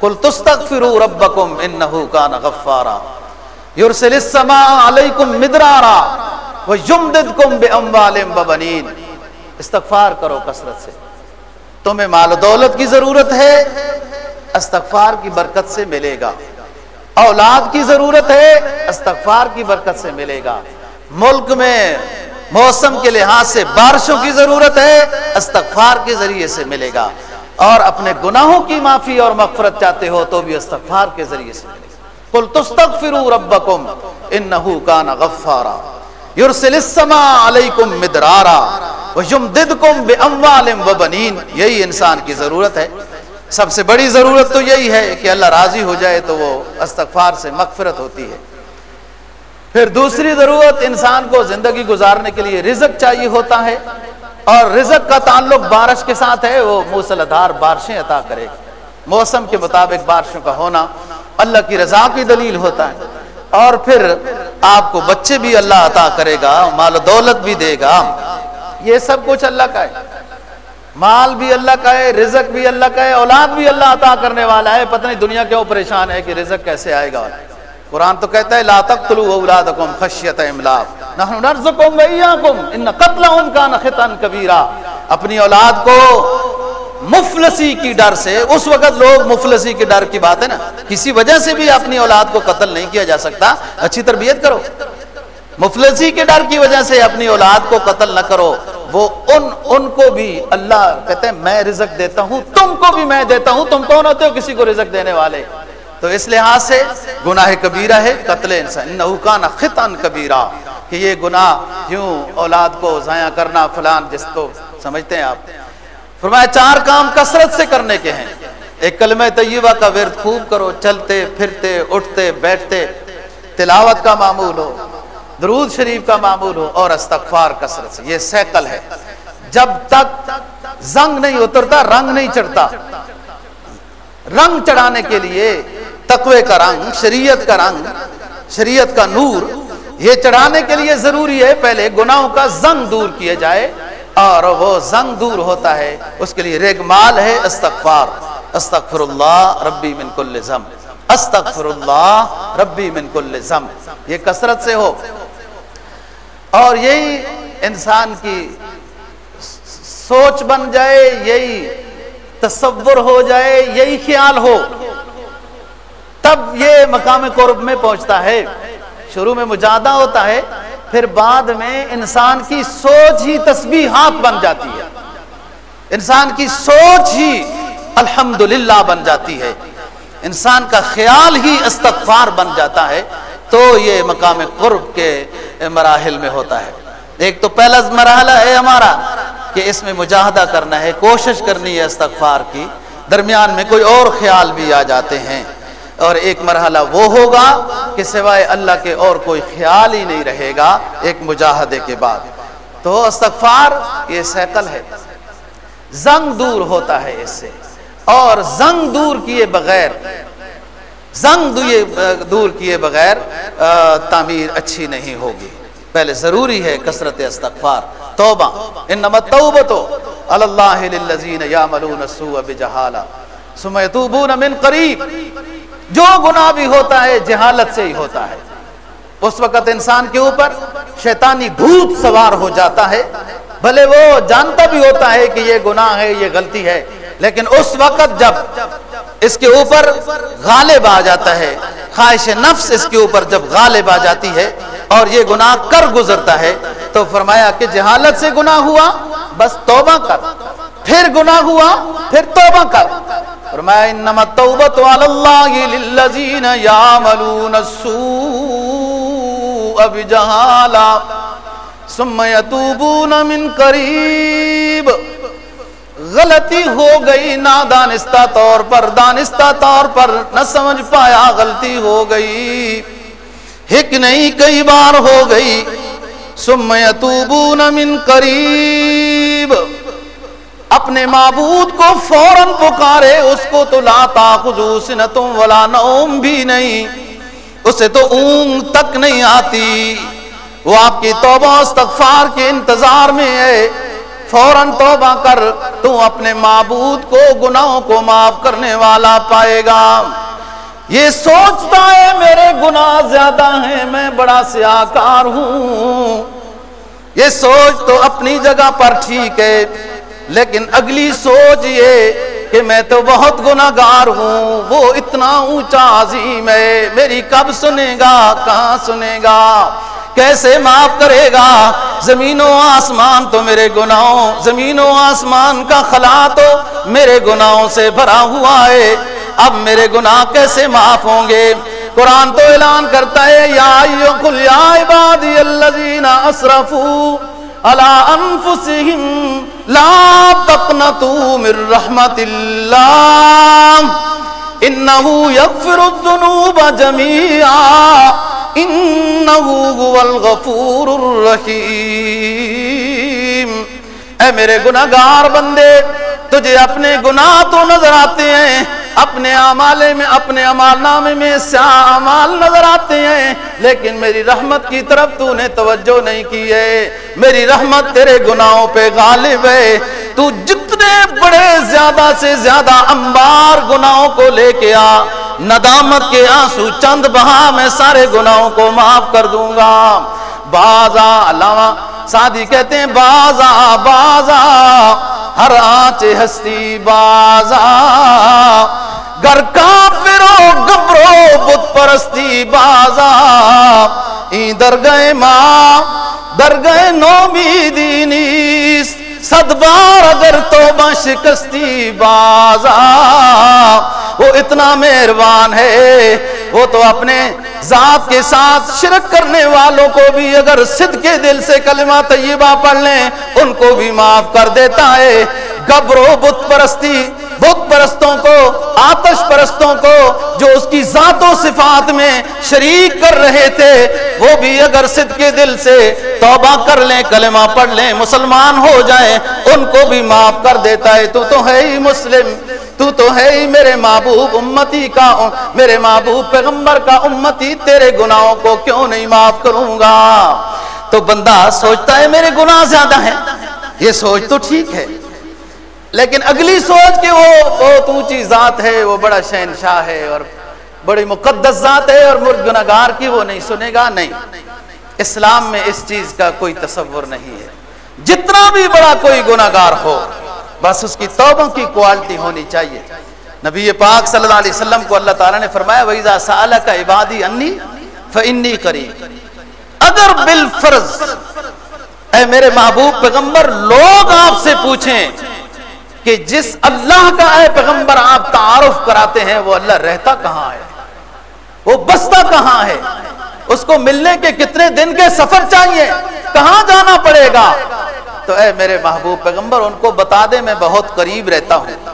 کل تستغفروا ربکم انہو کان غفارا۔ یرسل السماء علیکم مدرارا ویمددکم باموال وبنین۔ استغفار کرو کثرت سے۔ تمہیں مال و دولت کی ضرورت ہے، استغفار کی برکت سے ملے گا۔ اولاد کی ضرورت ہے، استغفار کی برکت سے ملے گا۔ ملک میں موسم کے لحاظ سے بارشوں کی ضرورت ہے، استغفار کے ذریعے سے ملے گا۔ اور اپنے گناہوں کی معافی اور مغفرت چاہتے ہو تو بھی استغفار کے ذریعے سے ملے گا۔ قل تستغفروا ربکم انہو کان غفارا۔ یرسل السماء علیکم مدرارا ویمددکم باموال وبنین۔ یہی انسان کی ضرورت ہے۔ سب سے بڑی ضرورت تو یہی ہے کہ اللہ راضی ہو جائے تو وہ استغفار سے مغفرت ہوتی ہے۔ پھر دوسری ضرورت انسان کو زندگی گزارنے کے لیے رزق چاہیے ہوتا ہے اور رزق کا تعلق بارش کے ساتھ ہے، وہ موسلدھار بارشیں عطا کرے موسم کے مطابق بارشوں کا ہونا اللہ کی رضا کی دلیل ہوتا ہے۔ اور پھر آپ کو بچے بھی اللہ عطا کرے گا، مال و دولت بھی دے گا۔ یہ سب کچھ اللہ کا ہے۔ مال بھی اللہ کا ہے، رزق بھی اللہ کا ہے، اولاد بھی اللہ عطا کرنے والا ہے۔ پتہ نہیں دنیا کیوں پریشان ہے کہ رزق کیسے آئے گا۔ قرآن تو کہتا ہے، لا تقتلوا اولادکم خشیت املاق. نحن نرزقکم و ایاکم، ان قتلهم کان خطا کبیرا۔ اپنی اولاد کو مفلسی کی ڈر سے، اس وقت لوگ مفلسی کے ڈر کی بات ہے نا۔ کسی وجہ سے بھی اپنی اولاد کو قتل نہیں کیا جا سکتا۔ اچھی تربیت کرو۔ مفلسی کے ڈر کی وجہ سے اپنی اولاد کو قتل نہ کرو۔ وہ ان ان کو بھی اللہ کہتے ہیں، میں رزق دیتا ہوں، تم کو بھی میں دیتا ہوں، تم کون ہوتے ہو کسی کو رزق دینے والے؟ تو اس لحاظ سے گناہ کبیرہ ہے، قتل انسان۔ نوکان خطان کبیرہ۔ کہ یہ گناہ یوں اولاد کو ضائع کرنا، فلان جس کو سمجھتے ہیں آپ۔ فرمایا، چار کام کثرت سے کرنے کے ہیں۔ ایک کلمہ طیبہ کا ورد، خوب کرو، چلتے، پھرتے، اٹھتے، بیٹھتے۔ تلاوت کا معمول ہو، درود شریف کا معمول ہو اور استغفار کثرت سے۔ یہ سیکل ہے۔ جب تک زنگ نہیں اترتا، رنگ نہیں چڑھتا۔ رنگ چڑھانے کے لیے تقوی کا رنگ، شریعت کا رنگ، شریعت کا نور، یہ چڑھانے کے لیے ضروری ہے پہلے گناہوں کا زنگ دور کیا جائے اور وہ زنگ دور ہوتا ہے، اس کے لیے ریگمال ہے استغفار استغفر اللہ ربی من کل زم استغفر اللہ ربی من کل زم یہ کثرت سے ہو۔ اور یہی انسان کی سوچ بن جائے، یہی تصور ہو جائے، یہی خیال ہو۔ تب یہ مقام قرب میں پہنچتا ہے۔ شروع میں مجادہ ہوتا ہے، پھر بعد میں انسان کی سوچ ہی تسبیحات بن جاتی ہے۔ انسان کی سوچ ہی الحمدللہ بن جاتی ہے۔ انسان کا خیال ہی استغفار بن جاتا ہے۔ تو یہ مقام قرب کے مراحل میں ہوتا ہے۔ ایک تو پہلا مرحلہ ہے ہمارا کہ اس میں مجاہدہ کرنا ہے، کوشش کرنی ہے استغفار کی۔ درمیان میں کوئی اور خیال بھی آ جاتے ہیں۔ اور ایک مرحلہ وہ ہوگا کہ سوائے اللہ کے اور کوئی خیال ہی نہیں رہے گا ایک مجاہدے کے بعد۔ تو استغفار یہ سیکل ہے۔ زنگ دور ہوتا ہے اس سے۔ اور زنگ دور کیے بغیر، زنگ دور کیے بغیر تعمیر اچھی نہیں ہوگی۔ پہلے ضروری ہے کثرت استغفار۔ توبہ۔ انما توبتو اللہ للذین یعملون السوء بجہالہ۔ ثم یتوبون من قریب۔ جو گناہ بھی ہوتا ہے، جہالت سے ہی ہوتا ہے۔ اس وقت انسان کے اوپر شیطانی بھوت سوار ہو جاتا ہے۔ بھلے وہ جانتا بھی ہوتا ہے کہ یہ گناہ ہے، یہ غلطی ہے۔ لیکن اس وقت جب اس کے اوپر غالب آ جاتا ہے، خواہش نفس اس کے اوپر جب غالب آ جاتی ہے اور یہ گناہ کر گزرتا ہے، تو فرمایا کہ جہالت سے گناہ ہوا، بس توبہ کر۔ پھر گناہ ہوا، پھر توبہ کر۔ فرمایا، انما التوبۃ علی اللہ للذین یعملون السوء بجہالہ ثم یتوبون من قریب۔ غلطی ہو گئی، نادانستہ طور پر، دانستہ طور پر، نہ سمجھ پایا، غلطی ہو گئی۔ ہک نہیں، کئی بار ہو گئی۔ ثم یتوبون من قریب۔ اپنے معبود کو فوراً پکارے، اس کو تو لا تاخذو سنتم ولا نوم بھی نہیں، اسے تو اونگ تک نہیں آتی۔ وہ آپ کی توبہ استغفار کے انتظار میں ہے۔ فوراً توبہ کر، تو اپنے معبود کو، گناہوں کو معاف کرنے والا پائے گا۔ یہ سوچتا ہے، میرے گناہ زیادہ ہیں، میں بڑا سیاکار ہوں۔ یہ سوچ تو اپنی جگہ پر ٹھیک ہے۔ لیکن اگلی سوچ یہ کہ میں تو بہت گناگار ہوں، وہ اتنا اونچا عظیم ہے، میری کب سنے گا، کہاں سنے گا؟ کیسے معاف کرے گا؟ زمین و آسمان تو میرے گناہوں، زمین و آسمان کا خلا تو میرے گناہوں سے بھرا ہوا ہے۔ اب میرے گناہ کیسے معاف ہوں گے؟ قرآن تو اعلان کرتا ہے، یا یا عبادی الذین اسرفوا على انفسهم لا تقنطوا من رحمة الله. انه يغفر الذنوب جميعا. انه هو الغفور الرحيم. اے میرے گناہگار بندے، تجھے اپنے گناہ تو نظر آتے ہیں، اپنے امال میں، اپنے امال نامے میں سیاہ امال نظر آتے ہیں، لیکن میری رحمت کی طرف تو نے توجہ نہیں کی ہے۔ میری رحمت تیرے گناہوں پہ غالب ہے۔ تو جتنے بڑے زیادہ سے زیادہ انبار گناہوں کو لے کے آ، ندامت کے آنسو چند بہا میں سارے گناہوں کو معاف کر دوں گا۔ بازا علامہ سادی کہتے ہیں بازا بازا، ہر آنچ ہستی بازا۔ گر کافرو گبرو بت پرستی بازا۔ ای درگہ گئے ماں در گئے نومی دینیست صد بار اگر توبہ شکستی بازا، وہ اتنا مہربان ہے۔ وہ تو اپنے ذات کے ساتھ شرک کرنے والوں کو بھی اگر صدقے کے دل سے کلمہ طیبہ پڑھ لیں، ان کو بھی معاف کر دیتا ہے۔ گبرو بت پرستی، بت پرستوں کو، آتش پرستوں کو جو اس کی ذات و صفات میں شریک کر رہے تھے، وہ بھی اگر صد کے دل سے توبہ کر لیں، کلمہ پڑھ لیں، مسلمان ہو جائیں، ان کو بھی معاف کر دیتا ہے، تو تو ہے ہی مسلم، تو تو ہے ہی میرے محبوب امتی کا، میرے محبوب پیغمبر کا امتی، تیرے گناہوں کو کیوں نہیں معاف کروں گا؟ تو بندہ سوچتا ہے، میرے گناہ زیادہ ہیں. یہ سوچ تو ٹھیک ہے لیکن اگلی سوچ کہ وہ بہت اونچی ذات ہے، وہ بڑا شہنشاہ ہے اور بڑی مقدس ذات ہے اور گناگار کی وہ نہیں سنے گا؟ نہیں۔ اسلام میں اس چیز کا کوئی تصور نہیں ہے۔ جتنا بھی بڑا کوئی گناگار ہو، بس اس کی توبوں کی کوالٹی ہونی چاہیے۔ نبی پاک صلی اللہ علیہ وسلم کو اللہ تعالیٰ نے فرمایا، وَإِذَا سَأَلَكَ عِبَادِي أَنِّي فَإِنِّي قَرِيب اگر بالفرض، اے میرے محبوب پیغمبر، لوگ آپ سے پوچھیں کہ جس اللہ کا اے پیغمبر آپ تعارف کراتے ہیں، وہ اللہ رہتا کہاں ہے؟ وہ بستا کہاں ہے؟ اس کو ملنے کے کتنے دن کے سفر چاہیے؟ کہاں جانا پڑے گا؟ تو اے میرے محبوب پیغمبر، ان کو بتا دے، میں بہت قریب رہتا ہوں۔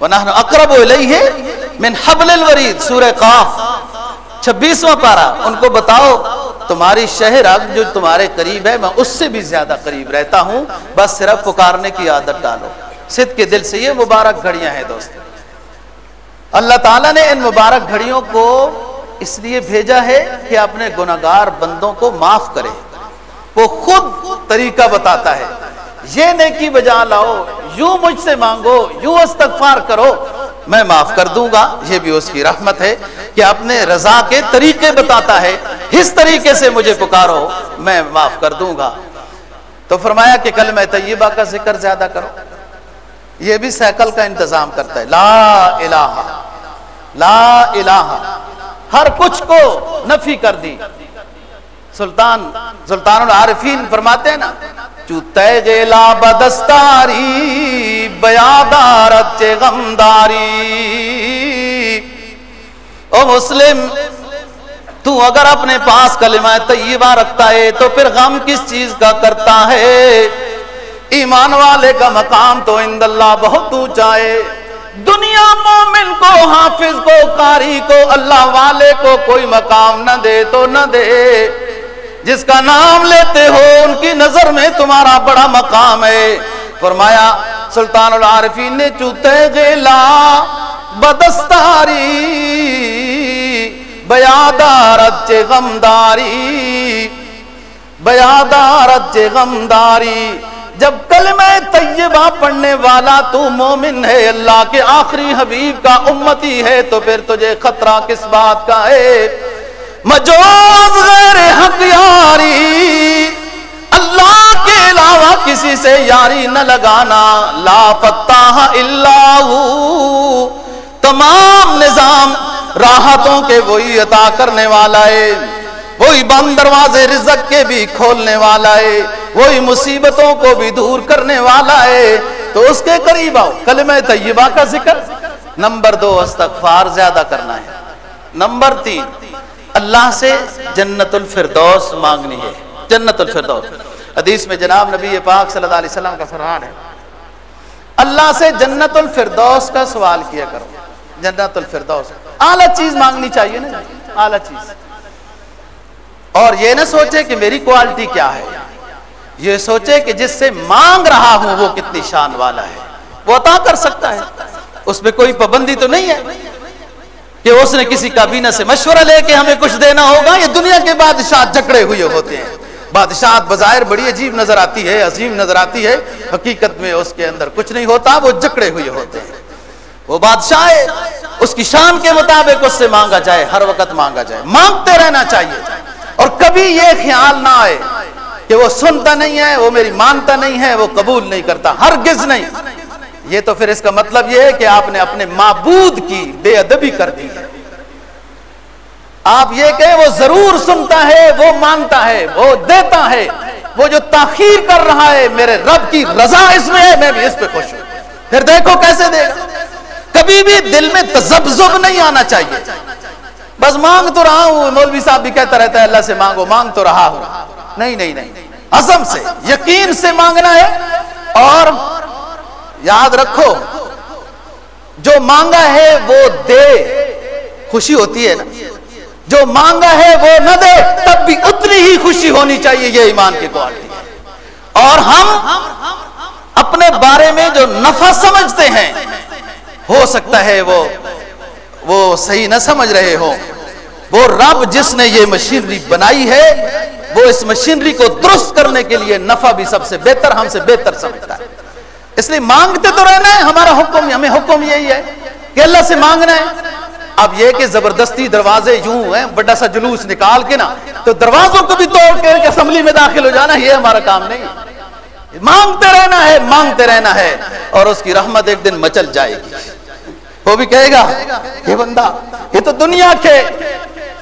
وَنَحْنُ أَقْرَبُ إِلَيْهِ مِنْ حَبْلِ الْوَرِيدِ، سورہ قاف۔ چھبیسواں پارا ان کو بتاؤ، تمہاری شہر اب جو تمہارے قریب ہے، میں اس سے بھی زیادہ قریب رہتا ہوں۔ بس صرف پکارنے کی عادت ڈالو۔ صد کے دل سے یہ مبارک گھڑیاں ہیں دوست۔ اللہ تعالیٰ نے ان مبارک گھڑیوں کو اس لیے بھیجا ہے کہ اپنے گناگار بندوں کو معاف کرے۔ وہ خود طریقہ بتاتا ہے۔ یہ نیکی بجا لاؤ، یوں مجھ سے مانگو، یوں استغفار کرو، میں معاف کر دوں گا۔ یہ بھی اس کی رحمت ہے کہ اپنے رضا کے طریقے بتاتا ہے۔ اس طریقے سے مجھے پکارو، میں معاف کر دوں گا۔ تو فرمایا کہ کل میں طیبہ کا ذکر زیادہ کرو۔ یہ بھی سیکل کا انتظام کرتا ہے۔ لا الہ۔ لا الہ۔ ہر کچھ کو نفی کر دی۔ سلطان سلطان العارفین فرماتے ہیں نا چوتے گیلا بدستاری بیادارت غمداری۔ او مسلم، تو اگر اپنے پاس کلمہ طیبہ رکھتا ہے، تو پھر غم کس چیز کا کرتا ہے؟ ایمان والے کا مقام تو اند اللہ بہت اونچا ہے۔ دنیا مومن کو، حافظ کو، قاری کو، اللہ والے کو کوئی مقام نہ دے تو نہ دے۔ جس کا نام لیتے ہو، ان کی نظر میں تمہارا بڑا مقام ہے۔ فرمایا، سلطان العارفین نے چوتے گیلا بدستاری بیادارت غمداری بیادارت غمداری۔ جب کلمہ طیبہ پڑھنے والا تو مومن ہے، اللہ کے آخری حبیب کا امتی ہے، تو پھر تجھے خطرہ کس بات کا ہے؟ مجوز غیر حق یاری، اللہ کے علاوہ کسی سے یاری نہ لگانا۔ لا فتح اللہ تمام نظام راحتوں کے وہی عطا کرنے والا ہے۔ وہی بند دروازے رزق کے بھی کھولنے والا ہے۔ وہی مصیبتوں کو بھی دور کرنے والا ہے۔ تو اس کے قریب آؤ۔ کلمہ طیبہ کا ذکر۔ نمبر دو، استغفار زیادہ کرنا ہے۔ نمبر تین، اللہ سے جنت الفردوس مانگنی ہے۔ جنت الفردوس۔ حدیث میں جناب نبی پاک صلی اللہ علیہ وسلم کا فرمان ہے۔ اللہ سے جنت الفردوس کا سوال کیا کرو۔ جنت الفردوس۔ اعلیٰ چیز مانگنی چاہیے نا۔ اعلیٰ چیز۔ اور یہ نہ سوچے کہ میری کوالٹی کیا ہے۔ یہ سوچے کہ جس سے مانگ رہا ہوں وہ کتنی شان والا ہے، وہ عطا کر سکتا ہے۔ اس میں کوئی پابندی تو نہیں ہے کہ اس نے کسی کابینہ سے مشورہ لے کے ہمیں کچھ دینا ہوگا؟ یہ دنیا کے بادشاہ جکڑے ہوئے ہوتے ہیں۔ بادشاہ بظاہر بڑی عجیب نظر آتی ہے، عظیم نظر آتی ہے۔ حقیقت میں اس کے اندر کچھ نہیں ہوتا، وہ جکڑے ہوئے ہوتے ہیں۔ وہ بادشاہ ہے، اس کی شان کے مطابق اس سے مانگا جائے، ہر وقت مانگا جائے۔ مانگتے رہنا چاہیے۔ اور کبھی یہ خیال نہ آئے کہ وہ سنتا نہیں ہے، وہ میری مانتا نہیں ہے، وہ قبول نہیں کرتا، ہرگز نہیں۔ یہ تو پھر اس کا مطلب یہ ہے کہ آپ نے اپنے معبود کی بے ادبی کر دی ہے۔ آپ یہ کہیں وہ ضرور سنتا ہے، وہ مانتا ہے، وہ دیتا ہے، وہ جو تاخیر کر رہا ہے، میرے رب کی رضا اس میں ہے، میں بھی اس پہ خوش ہوں۔ پھر دیکھو کیسے دے۔ گا کبھی بھی دل میں تزبزب نہیں آنا چاہیے۔ بس مانگ تو رہا ہوں، مولوی صاحب بھی کہتا رہتا ہے، اللہ سے مانگو، مانگ تو رہا ہوں۔ نہیں نہیں نہیں۔ عزم سے، یقین سے مانگنا ہے۔ اور یاد رکھو، جو مانگا ہے وہ دے۔ خوشی ہوتی ہے نا۔ جو مانگا ہے وہ نہ دے، تب بھی اتنی ہی خوشی ہونی چاہیے یہ ایمان کی کوالٹی ہے۔ اور ہم اپنے بارے میں جو نفع سمجھتے ہیں، ہو سکتا ہے وہ وہ صحیح نہ سمجھ رہے ہو وہ رب جس نے یہ مشینری بنائی ہے وہ اس مشینری کو درست کرنے کے لیے نفع بھی سب سے بہتر، ہم سے بہتر سمجھتا ہے۔ اس لیے مانگتے تو رہنا ہے، ہمارا حکم، ہمیں حکم یہی ہے کہ اللہ سے مانگنا ہے۔ اب یہ کہ زبردستی دروازے یوں ہیں، بڑا سا جلوس نکال کے نا، تو دروازوں کو بھی توڑ کے اسمبلی میں داخل ہو جانا، یہ ہمارا کام نہیں۔ ہے مانگتے رہنا ہے، مانگتے رہنا ہے۔ اور اس کی رحمت ایک دن مچل جائے گی۔ وہ بھی کہے گا، یہ بندہ، یہ تو دنیا کے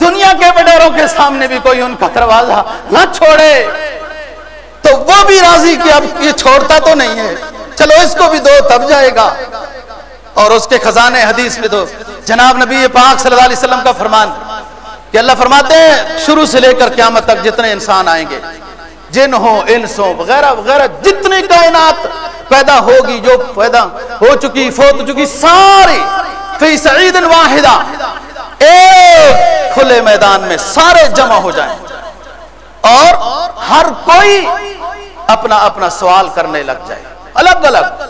دنیا کے وڈیروں کے سامنے بھی کوئی ان کا دروازہ نہ چھوڑے۔ تو وہ بھی راضی کہ اب یہ چھوڑتا تو نہیں ہے۔ چلو اس کو بھی دو، تب جائے گا۔ اور اس کے خزانے حدیث میں تو جناب نبی پاک صلی اللہ علیہ وسلم کا فرمان کہ اللہ فرماتے ہیں، شروع سے لے کر قیامت تک جتنے انسان آئیں گے، جن ہو انس ہو وغیرہ وغیرہ، جتنی کائنات پیدا ہوگی، جو پیدا ہو چکی، فوت چکی، ساری، فی سعید واحدہ۔ ایک کھلے میدان میں سارے جمع ہو جائیں اور ہر کوئی اپنا اپنا سوال کرنے لگ جائے۔ الگ الگ۔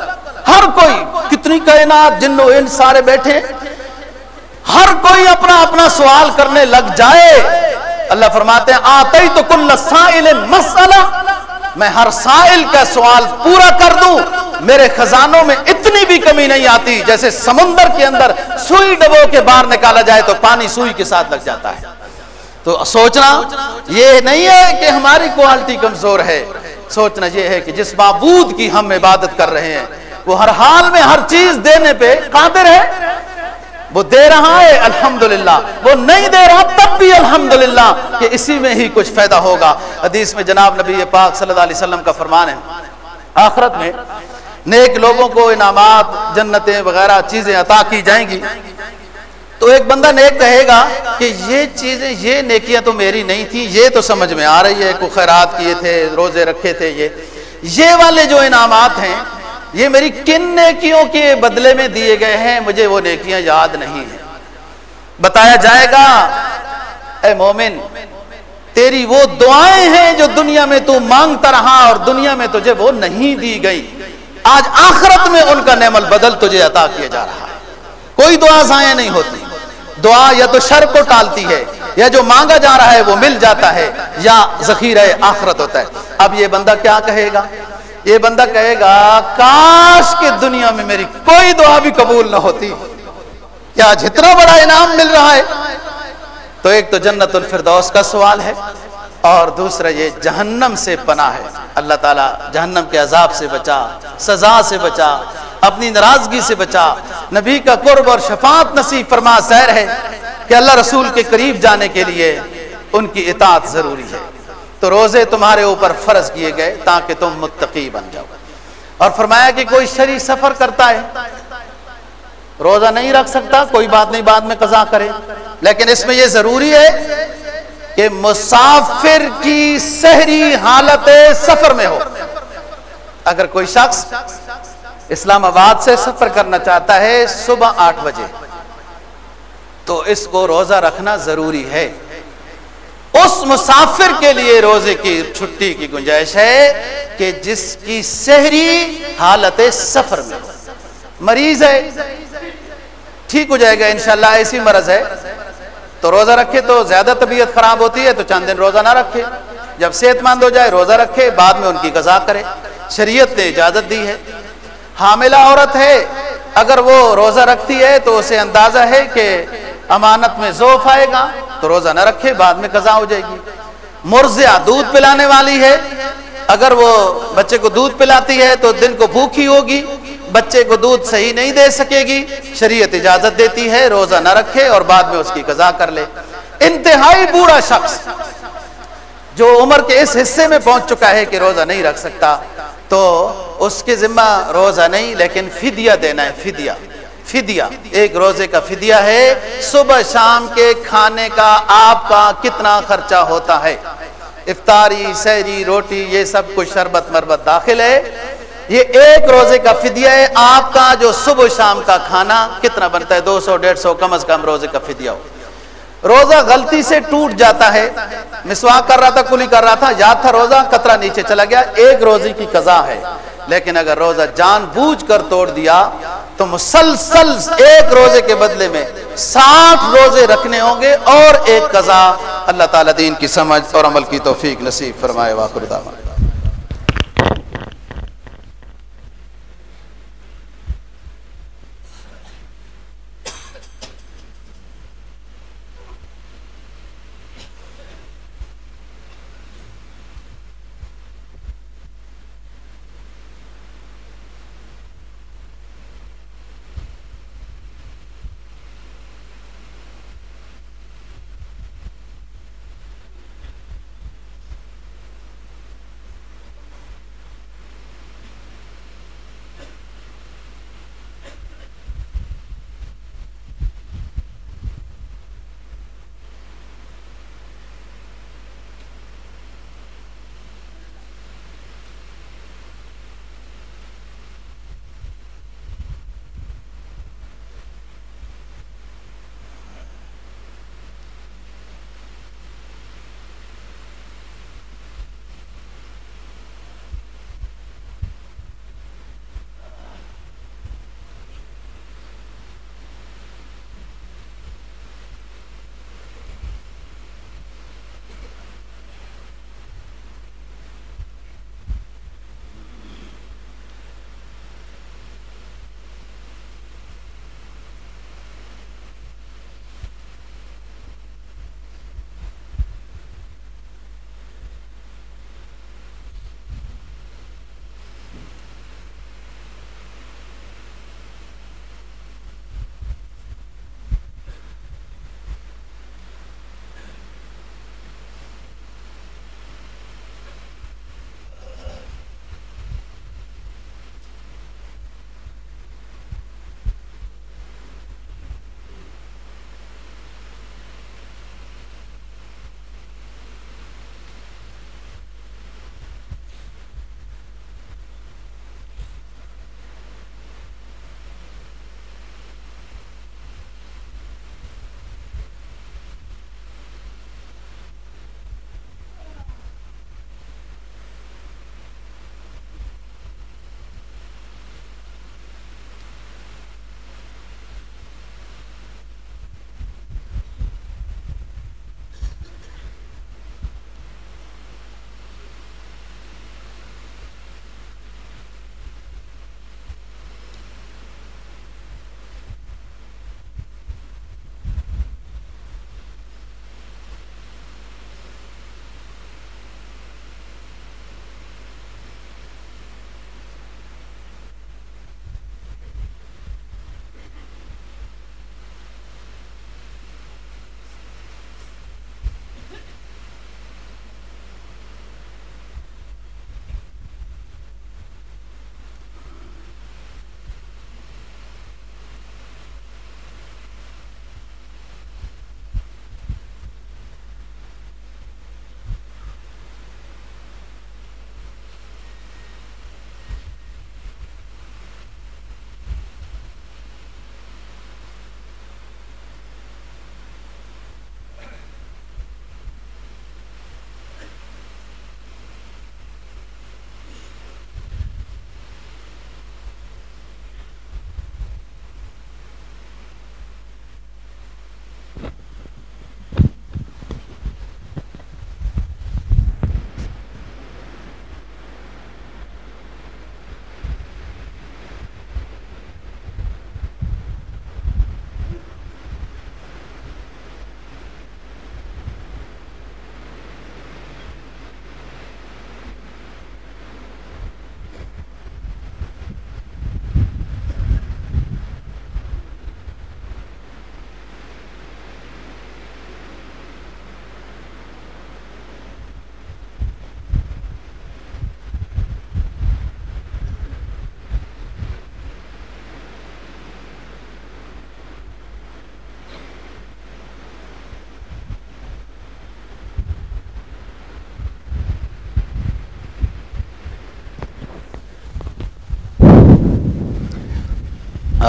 ہر کوئی۔ کتنی کائنات، جن ان سارے بیٹھے۔ ہر کوئی اپنا اپنا سوال کرنے لگ جائے۔ اللہ فرماتے ہیں آتے ہی تو کل سائل مسئلہ۔ میں ہر سائل کا سوال پورا کر دوں۔ میرے خزانوں میں اتنی بھی کمی نہیں آتی جیسے سمندر کے اندر سوئی ڈبو کے باہر نکالا جائے تو پانی سوئی کے ساتھ لگ جاتا ہے۔ تو سوچنا یہ نہیں ہے کہ ہماری کوالٹی کمزور ہے۔ سوچنا یہ ہے کہ جس معبود کی ہم عبادت کر رہے ہیں، وہ ہر حال میں ہر چیز دینے پہ قادر ہے۔ وہ دے رہا ہے، الحمدللہ۔ وہ نہیں دے رہا تب بھی الحمدللہ کہ اسی میں ہی کچھ فائدہ ہوگا۔ حدیث میں جناب نبی پاک صلی اللہ علیہ وسلم کا فرمان ہے۔ آخرت میں نیک لوگوں کو انعامات، جنتیں وغیرہ چیزیں عطا کی جائیں گی۔ تو ایک بندہ نیک کہے گا کہ یہ چیزیں، یہ نیکیاں تو میری نہیں تھی یہ تو سمجھ میں آ رہی ہے کوئی خیرات کیے تھے، روزے رکھے تھے یہ۔ یہ والے جو انعامات ہیں، یہ میری کن نیکیوں کے بدلے میں دیے گئے ہیں، مجھے وہ نیکیاں یاد نہیں ہیں۔ بتایا جائے گا، اے مومن، تیری وہ دعائیں ہیں جو دنیا میں تو مانگتا رہا اور دنیا میں تجھے وہ نہیں دی گئی آج آخرت میں ان کا نعمل بدل تجھے عطا کیا جا رہا ہے۔ کوئی دعا ضائع نہیں ہوتی۔ دعا یا تو شر کو ٹالتی ہے، یا جو مانگا جا رہا ہے وہ مل جاتا ہے، یا ذخیرہ آخرت ہوتا ہے۔ اب یہ بندہ کیا کہے گا؟ یہ بندہ کہے گا، کاش کے دنیا میں میری کوئی دعا بھی قبول نہ ہوتی۔ کیا جتنا بڑا انعام مل رہا ہے۔ تو ایک تو جنت الفردوس کا سوال ہے۔ اور دوسرا یہ جہنم سے پناہ ہے۔ اللہ تعالیٰ جہنم کے عذاب سے بچا، سزا سے بچا، اپنی ناراضگی سے بچا۔ نبی کا قرب اور شفاعت نصیب فرما سیر ہے کہ اللہ رسول کے قریب جانے کے لیے ان کی اطاعت ضروری ہے۔ تو روزے تمہارے اوپر فرض کیے گئے تاکہ تم متقی بن جاؤ۔ اور فرمایا کہ کوئی شری سفر کرتا ہے، روزہ نہیں رکھ سکتا، کوئی بات نہیں بعد میں قضا کرے۔ لیکن اس میں یہ ضروری ہے کہ مسافر کی سہری حالت سفر میں ہو۔ اگر کوئی شخص اسلام آباد سے سفر کرنا چاہتا ہے صبح آٹھ بجے، تو اس کو روزہ رکھنا ضروری ہے۔ اس مسافر کے لیے روزے کی، چھٹی کی گنجائش ہے کہ جس کی سہری حالت سفر میں ہو۔ مریض ہے، ٹھیک ہو جائے گا انشاءاللہ، ایسی مرض ہے۔ تو روزہ رکھے تو زیادہ طبیعت خراب ہوتی ہے تو چند دن روزہ نہ رکھے۔ جب صحت مند ہو جائے روزہ رکھے، بعد میں ان کی قضا کرے۔ شریعت نے اجازت دی ہے۔ حاملہ عورت ہے، اگر وہ روزہ رکھتی ہے تو اسے اندازہ ہے کہ امانت میں زوف آئے گا، تو روزہ نہ رکھے، بعد میں قضا ہو جائے گی۔ مرزیا دودھ پلانے والی ہے، اگر وہ بچے کو دودھ پلاتی ہے تو دن کو بھوکھی ہوگی۔ بچے کو دودھ صحیح نہیں دے سکے گی، شریعت اجازت دیتی ہے، روزہ نہ رکھے اور بعد میں اس کی قضا کر لے۔ انتہائی بوڑھا شخص جو عمر کے اس حصے میں پہنچ چکا ہے کہ روزہ نہیں رکھ سکتا، تو اس کے ذمہ روزہ نہیں، لیکن فدیہ دینا ہے، فدیہ۔ فدیہ، ایک روزے کا فدیہ ہے۔ صبح شام کے کھانے کا آپ کا کتنا خرچہ ہوتا ہے؟ افطاری سہری روٹی، یہ سب کچھ شربت مربت داخل ہے۔ یہ ایک روزے کا فدیہ ہے، آپ کا جو صبح شام کا کھانا کتنا بنتا ہے؟ دو سو، ڈیڑھ سو، کم از کم روزے کا فدیہ ہو۔ روزہ غلطی سے ٹوٹ جاتا ہے۔ مسواک کر رہا تھا، کلی کر رہا تھا، یاد تھا روزہ؟ کترا نیچے چلا گیا۔ ایک روزی کی قضا ہے۔ لیکن اگر روزہ جان بوجھ کر توڑ دیا، تو مسلسل ایک روزے کے بدلے میں ساٹھ روزے رکھنے ہوں گے اور ایک قضا۔ اللہ تعالیٰ دین کی سمجھ اور عمل کی توفیق نصیب فرمائے واقع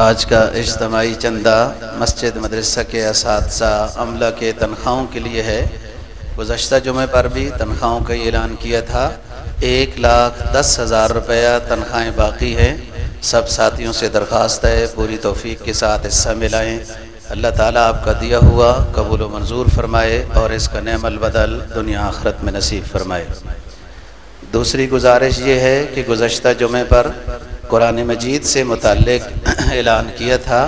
آج کا اجتماعی چندہ مسجد مدرسہ کے اساتذہ عملہ کے تنخواہوں کے لیے ہے۔ گزشتہ جمعہ پر بھی تنخواہوں کا اعلان کیا تھا۔ ایک لاکھ دس ہزار روپیہ تنخواہیں باقی ہیں۔ سب ساتھیوں سے درخواست ہے۔ پوری توفیق کے ساتھ حصہ ملائیں اللہ تعالیٰ آپ کا دیا ہوا قبول و منظور فرمائے اور اس کا نعم البدل دنیا آخرت میں نصیب فرمائے۔ دوسری گزارش یہ ہے کہ گزشتہ جمعے پر قرآن مجید سے متعلق اعلان کیا تھا،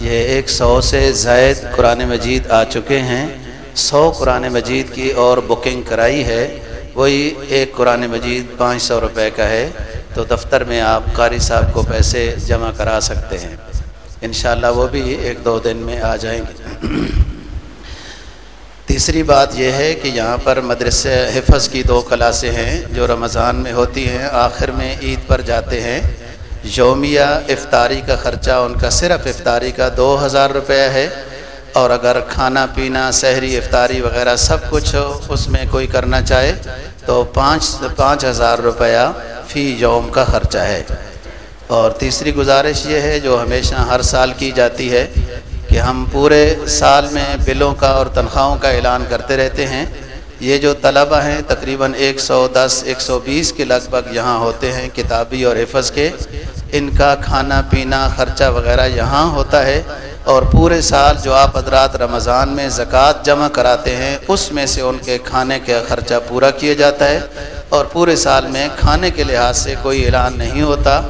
یہ ایک سو سے زائد قرآن مجید آ چکے ہیں۔ سو قرآن مجید کی اور بکنگ کرائی ہے، وہی ایک قرآن مجید پانچ سو روپے کا ہے۔ تو دفتر میں آپ قاری صاحب کو پیسے جمع کرا سکتے ہیں۔ انشاءاللہ وہ بھی ایک دو دن میں آ جائیں گے۔ تیسری بات یہ ہے کہ یہاں پر مدرسے حفظ کی دو کلاسیں ہیں جو رمضان میں ہوتی ہیں، آخر میں عید پر جاتے ہیں۔ یومیہ افطاری کا خرچہ، ان کا صرف افطاری کا دو ہزار روپے ہے۔ اور اگر کھانا پینا، سحری افطاری وغیرہ سب کچھ اس میں کوئی کرنا چاہے، تو پانچ پانچ ہزار روپیہ فی یوم کا خرچہ ہے۔ اور تیسری گزارش یہ ہے، جو ہمیشہ ہر سال کی جاتی ہے، کہ ہم پورے سال میں بلوں کا اور تنخواہوں کا اعلان کرتے رہتے ہیں۔ یہ جو طلبہ ہیں تقریباً ایک سو دس، ایک سو بیس کے لگ بھگ یہاں ہوتے ہیں، کتابی اور حفظ کے۔ ان کا کھانا پینا، خرچہ وغیرہ یہاں ہوتا ہے۔ اور پورے سال جو آپ حضرات رمضان میں زکوٰۃ جمع کراتے ہیں، اس میں سے ان کے کھانے کا خرچہ پورا کیا جاتا ہے۔ اور پورے سال میں کھانے کے لحاظ سے کوئی اعلان نہیں ہوتا۔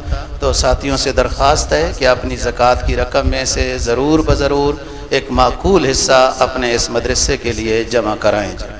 تو ساتھیوں سے درخواست ہے کہ اپنی زکوٰۃ کی رقم میں سے ضرور بضرور ایک معقول حصہ اپنے اس مدرسے کے لیے جمع کرائیں۔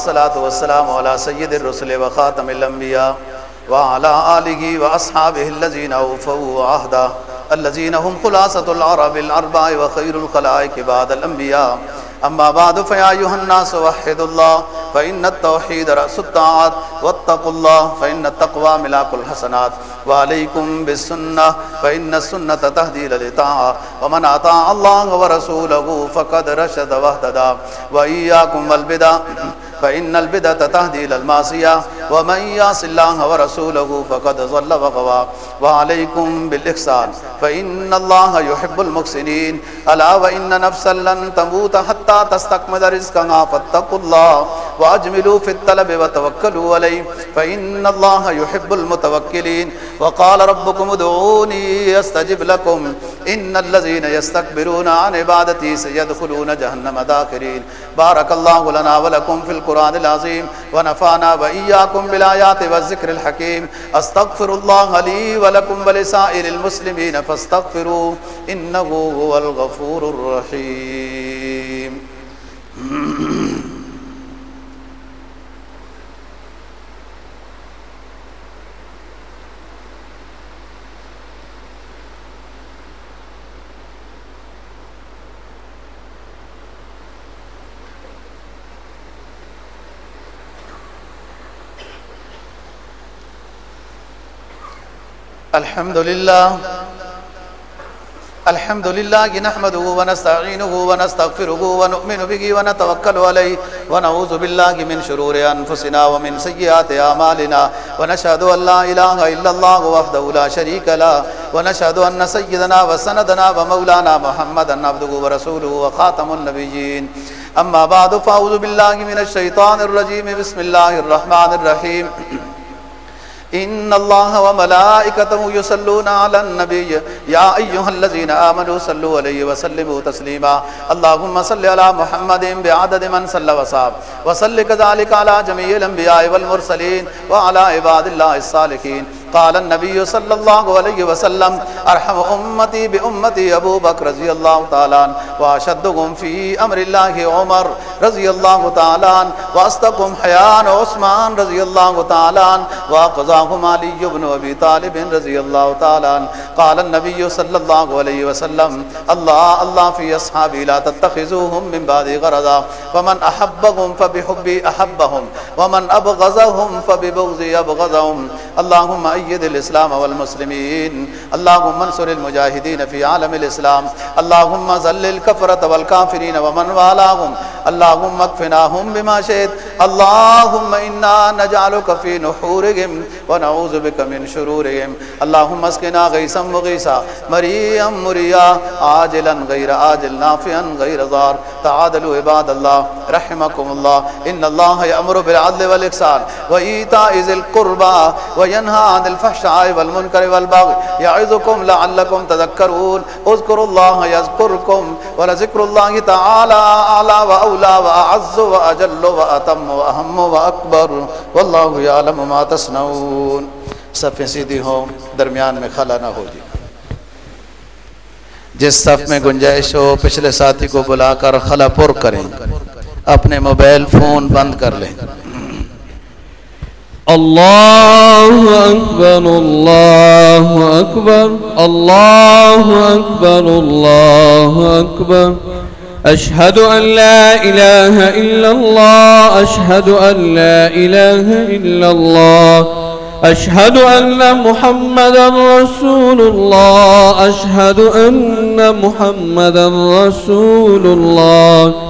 والصلاة والسلام على سید الرسل وخاتم الانبیاء وعلى آلہ واصحابہ الذین اوفوا عہدا الذين هم خلاصة العرب الأربع وخير الخلائق بعد الأنبياء. أما بعد، فيا أيها الناس، وحدوا الله، فإن التوحيد رأس الطاعات، واتقوا الله، فإن التقوى ملاك الحسنات. وعليكم بالسنة، فإن السنة تهدي للطاعة ومن أطاع الله ورسوله فقد رشد واهتدى. وإياكم والبدع فإن البدعة تهدي إلى المعصية ومن يعص الله ورسوله فقد ضل وغوى وعليكم بالإحسان فإن الله يحب المحسنين. ألا وإن نفسا لن تموت حتى تستكمل رزقها فاتقوا الله وأجملوا في الطلب وتوكلوا عليه، فإن الله يحب المتوكلين. وقال ربكم ادعوني أستجب لكم. إن الذين يستكبرون عن عبادتي سيدخلون جهنم داخرين. بارك الله لنا ولكم في القرآن العظيم، ونفعنا وإياكم بالآيات والذكر الحكيم. أستغفر الله لي ولكم ولسائر المسلمين فاستغفروا إنه هو الغفور الرحيم. الحمد لله الحمد لله نحمده ونستعينه ونستغفره ونؤمن به ونتوكل عليه ونعوذ بالله من شرور أنفسنا ومن سيئات أعمالنا ونشهد أن لا إله إلا الله وحده لا شريك له ونشهد أن سيدنا وسندنا ومولانا محمدا عبده ورسوله وخاتم النبيين أما بعد فأعوذ بالله من الشيطان الرجيم بسم الله الرحمن الرحيم ان الله وملائكته يصلون على النبي. يا ايها الذين امنوا صلوا عليه وسلموا تسليما. اللهم صل على محمد بعدد من صلى وصاب. وصل كذلك على جميع الانبياء والمرسلين وعلى عباد الله الصالحين. قال النبي صلى الله عليه وسلم ارحم امتي بامتي ابو بكر رضي الله تعالى واشدهم في امر الله عمر رضي الله تعالى واصدقهم حيان عثمان رضي الله تعالى وقضاهم علي بن ابي طالب رضي الله تعالى قال النبي صلى الله عليه وسلم، الله الله في اصحابي لا تتخذوهم من بعد غرضا ومن احبهم فبحبي احبهم ومن ابغضهم فببغضي ابغضهم اللهم أيد الإسلام والمسلمين اللهم انصر المجاهدين في عالم الإسلام اللهم ذل الكفرة والكافرين ومن والاهم اللهم اكفناهم بما شئت. اللهم إنا نجعلك في نحورهم ونعوذ بك من شرورهم اللهم اسقنا غيثا مغيثا مريا مريا عاجلا غير عاجل، نافعا غير ضار. تعادلوا عباد الله رحمكم الله إن الله يأمر بالعدل والإحسان وإيتاء ذي القربى وينهى عن الفحشاء والمنكر والبغي يعظكم لعلكم تذكرون اذكروا الله يذكركم ولذكر الله تعالى أعلى وأولى وأعز وأجل وأتم وأهم وأكبر والله يعلم ما تصنعون. صفیں سیدھی ہوں درمیان میں خلا نہ ہو جی. جس صف میں گنجائش ہو، پچھلے ساتھی کو بلا کر خلا پر کریں، اپنے موبائل فون بند کر لیں۔ الله أكبر الله أكبر الله أكبر الله أكبر أشهد أن لا إله إلا الله أشهد أن لا إله إلا الله أشهد أن محمدا رسول الله أشهد أن محمدا رسول الله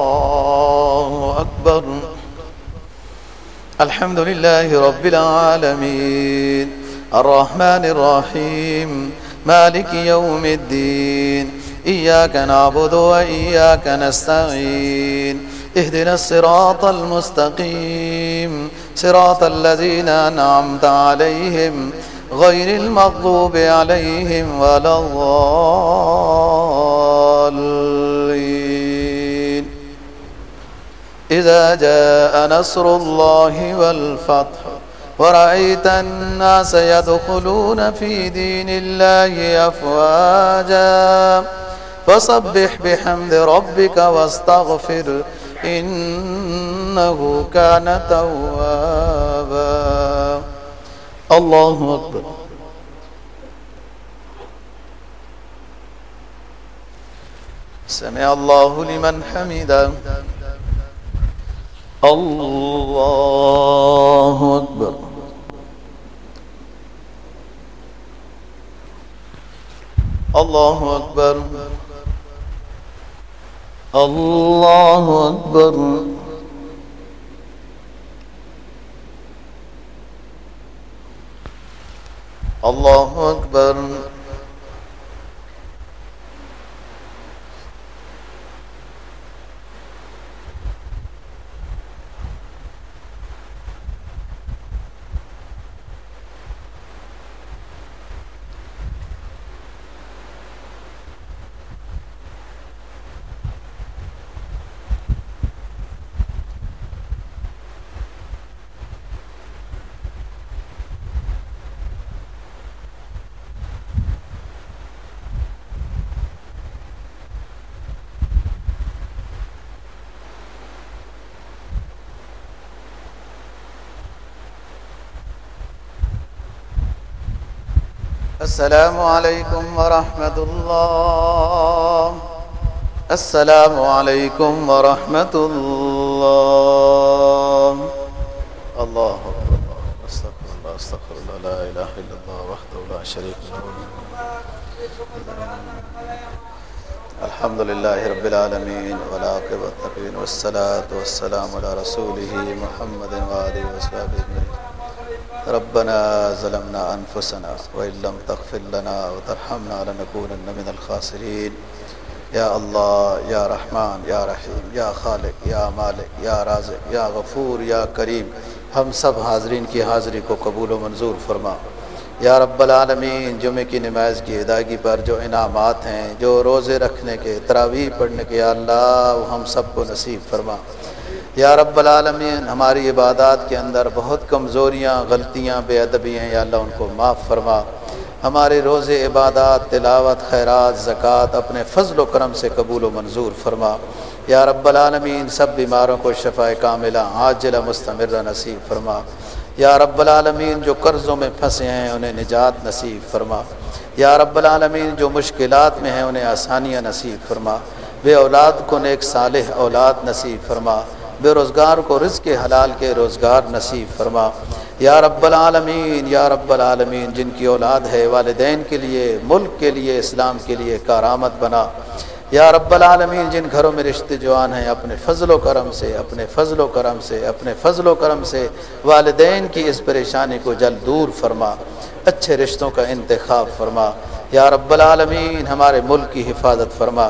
الله أكبر الحمد لله رب العالمين الرحمن الرحيم مالك يوم الدين إياك نعبد وإياك نستعين اهدنا الصراط المستقيم صراط الذين أنعمت عليهم غير المغضوب عليهم ولا الضالين إذا جاء نصر الله والفتح، ورأيت الناس يدخلون في دين الله أفواجا. فصبح بحمد ربك واستغفر، إنه كان توابا. الله أكبر. سمع الله لمن حمده. الله أكبر الله أكبر الله أكبر الله أكبر السلام عليكم ورحمة الله. السلام عليكم ورحمة الله. الله أكبر. استغفر الله استغفر الله. لا إله إلا الله وحده لا شريك له. الحمد لله رب العالمين والعاقبة التقين والصلاة والسلام على رسوله محمد وآله وصحبه أجمعين. ربنا ظلمنا أنفسنا وإن لم تغفر لنا وترحمنا لنكونن من الخاسرين. یا اللہ یا رحمان یا رحیم یا خالق یا مالک یا رازق یا غفور یا کریم ہم سب حاضرین کی حاضری کو قبول و منظور فرما۔ یا رب العالمین جمعہ کی نماز کی ادائیگی پر جو انعامات ہیں، جو روزے رکھنے کے، تراویح پڑھنے کے، یا اللہ، وہ ہم سب کو نصیب فرما۔ یا رب العالمین، ہماری عبادات کے اندر بہت کمزوریاں، غلطیاں، بے ادبیاں یا اللہ ان کو معاف فرما۔ ہمارے روز عبادات، تلاوت، خیرات، زکوٰۃ اپنے فضل و کرم سے قبول و منظور فرما۔ یا رب العالمین، سب بیماروں کو شفا کاملہ عاجل مستمر نصیب فرما۔ یا رب العالمین، جو قرضوں میں پھنسے ہیں، انہیں نجات نصیب فرما۔ یا رب العالمین، جو مشکلات میں ہیں، انہیں آسانیاں نصیب فرما۔ بے اولاد کو نیک صالح اولاد نصیب فرما۔ بے روزگار کو رزق حلال کے روزگار نصیب فرما۔ یا رب العالمین، یا رب العالمین، جن کی اولاد ہے، والدین کے لیے، ملک کے لیے، اسلام کے لیے کارآمد بنا۔ یا رب العالمین، جن گھروں میں رشتے جوان ہیں، اپنے فضل و کرم سے، اپنے فضل و کرم سے، اپنے فضل و کرم سے والدین کی اس پریشانی کو جلد دور فرما۔ اچھے رشتوں کا انتخاب فرما۔ یا رب العالمین، ہمارے ملک کی حفاظت فرما۔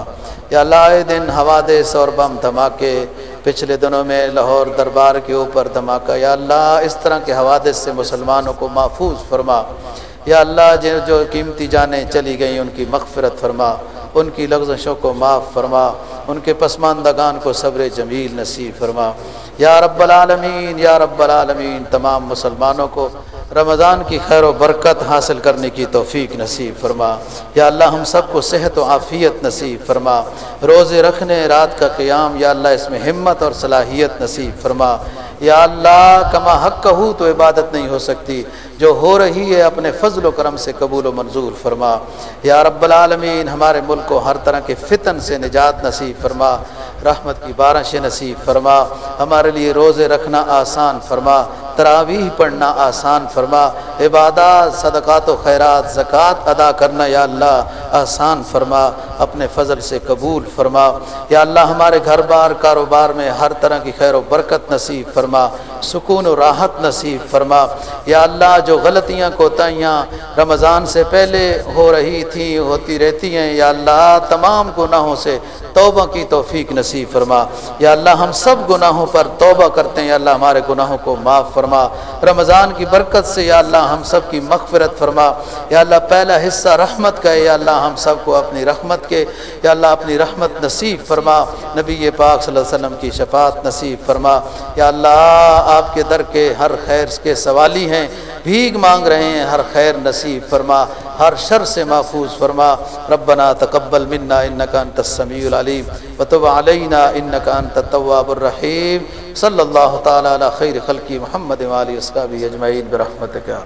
یا لائے دن حوادث اور بم دھماکے پچھلے دنوں میں لاہور دربار کے اوپر دھماکہ، یا اللہ، اس طرح کے حوادث سے مسلمانوں کو محفوظ فرما۔ یا اللہ جن جو قیمتی جانیں چلی گئیں، ان کی مغفرت فرما۔ ان کی لغزشوں کو معاف فرما۔ ان کے پسماندگان کو صبر جمیل نصیب فرما۔ یا رب العالمین، یا رب العالمین، تمام مسلمانوں کو رمضان کی خیر و برکت حاصل کرنے کی توفیق نصیب فرما۔ یا اللہ، ہم سب کو صحت و عافیت نصیب فرما۔ روزے رکھنے، رات کا قیام، یا اللہ، اس میں ہمت اور صلاحیت نصیب فرما۔ یا اللہ، کما حق کہو تو عبادت نہیں ہو سکتی۔ جو ہو رہی ہے اپنے فضل و کرم سے قبول و منظور فرما۔ یا رب العالمین، ہمارے ملک کو ہر طرح کے فتن سے نجات نصیب فرما۔ رحمت کی بارش نصیب فرما۔ ہمارے لیے روزے رکھنا آسان فرما۔ تراویح پڑھنا آسان فرما۔ عبادات، صدقات و خیرات، زکوٰۃ ادا کرنا یا اللہ آسان فرما۔ اپنے فضل سے قبول فرما۔ یا اللہ، ہمارے گھر بار کاروبار میں ہر طرح کی خیر و برکت نصیب فرما۔ سکون و راحت نصیب فرما۔ یا اللہ، جو جو غلطیاں کوتاہیاں رمضان سے پہلے ہو رہی تھیں، ہوتی رہتی ہیں۔ یا اللہ، تمام گناہوں سے توبہ کی توفیق نصیب فرما۔ یا اللہ، ہم سب گناہوں پر توبہ کرتے ہیں۔ یا اللہ، ہمارے گناہوں کو معاف فرما۔ رمضان کی برکت سے، یا اللہ، ہم سب کی مغفرت فرما۔ یا اللہ، پہلا حصہ رحمت کا ہے۔ یا اللہ، ہم سب کو اپنی رحمت کے۔ یا اللہ، اپنی رحمت نصیب فرما۔ نبی پاک صلی اللہ علیہ وسلم کی شفاعت نصیب فرما۔ یا اللہ، آپ کے در کے ہر خیر کے سوالی ہیں۔ بھیگ مانگ رہے ہیں، ہر خیر نصیب فرما۔ ہر شر سے محفوظ فرما۔ ربنا تقبل منا انك انت السميع العلیم وتب علينا انك انت التواب الرحیم صلی اللہ تعالی علی خیر خلقی محمد والی اصحابہ اجمعین برحمتک یا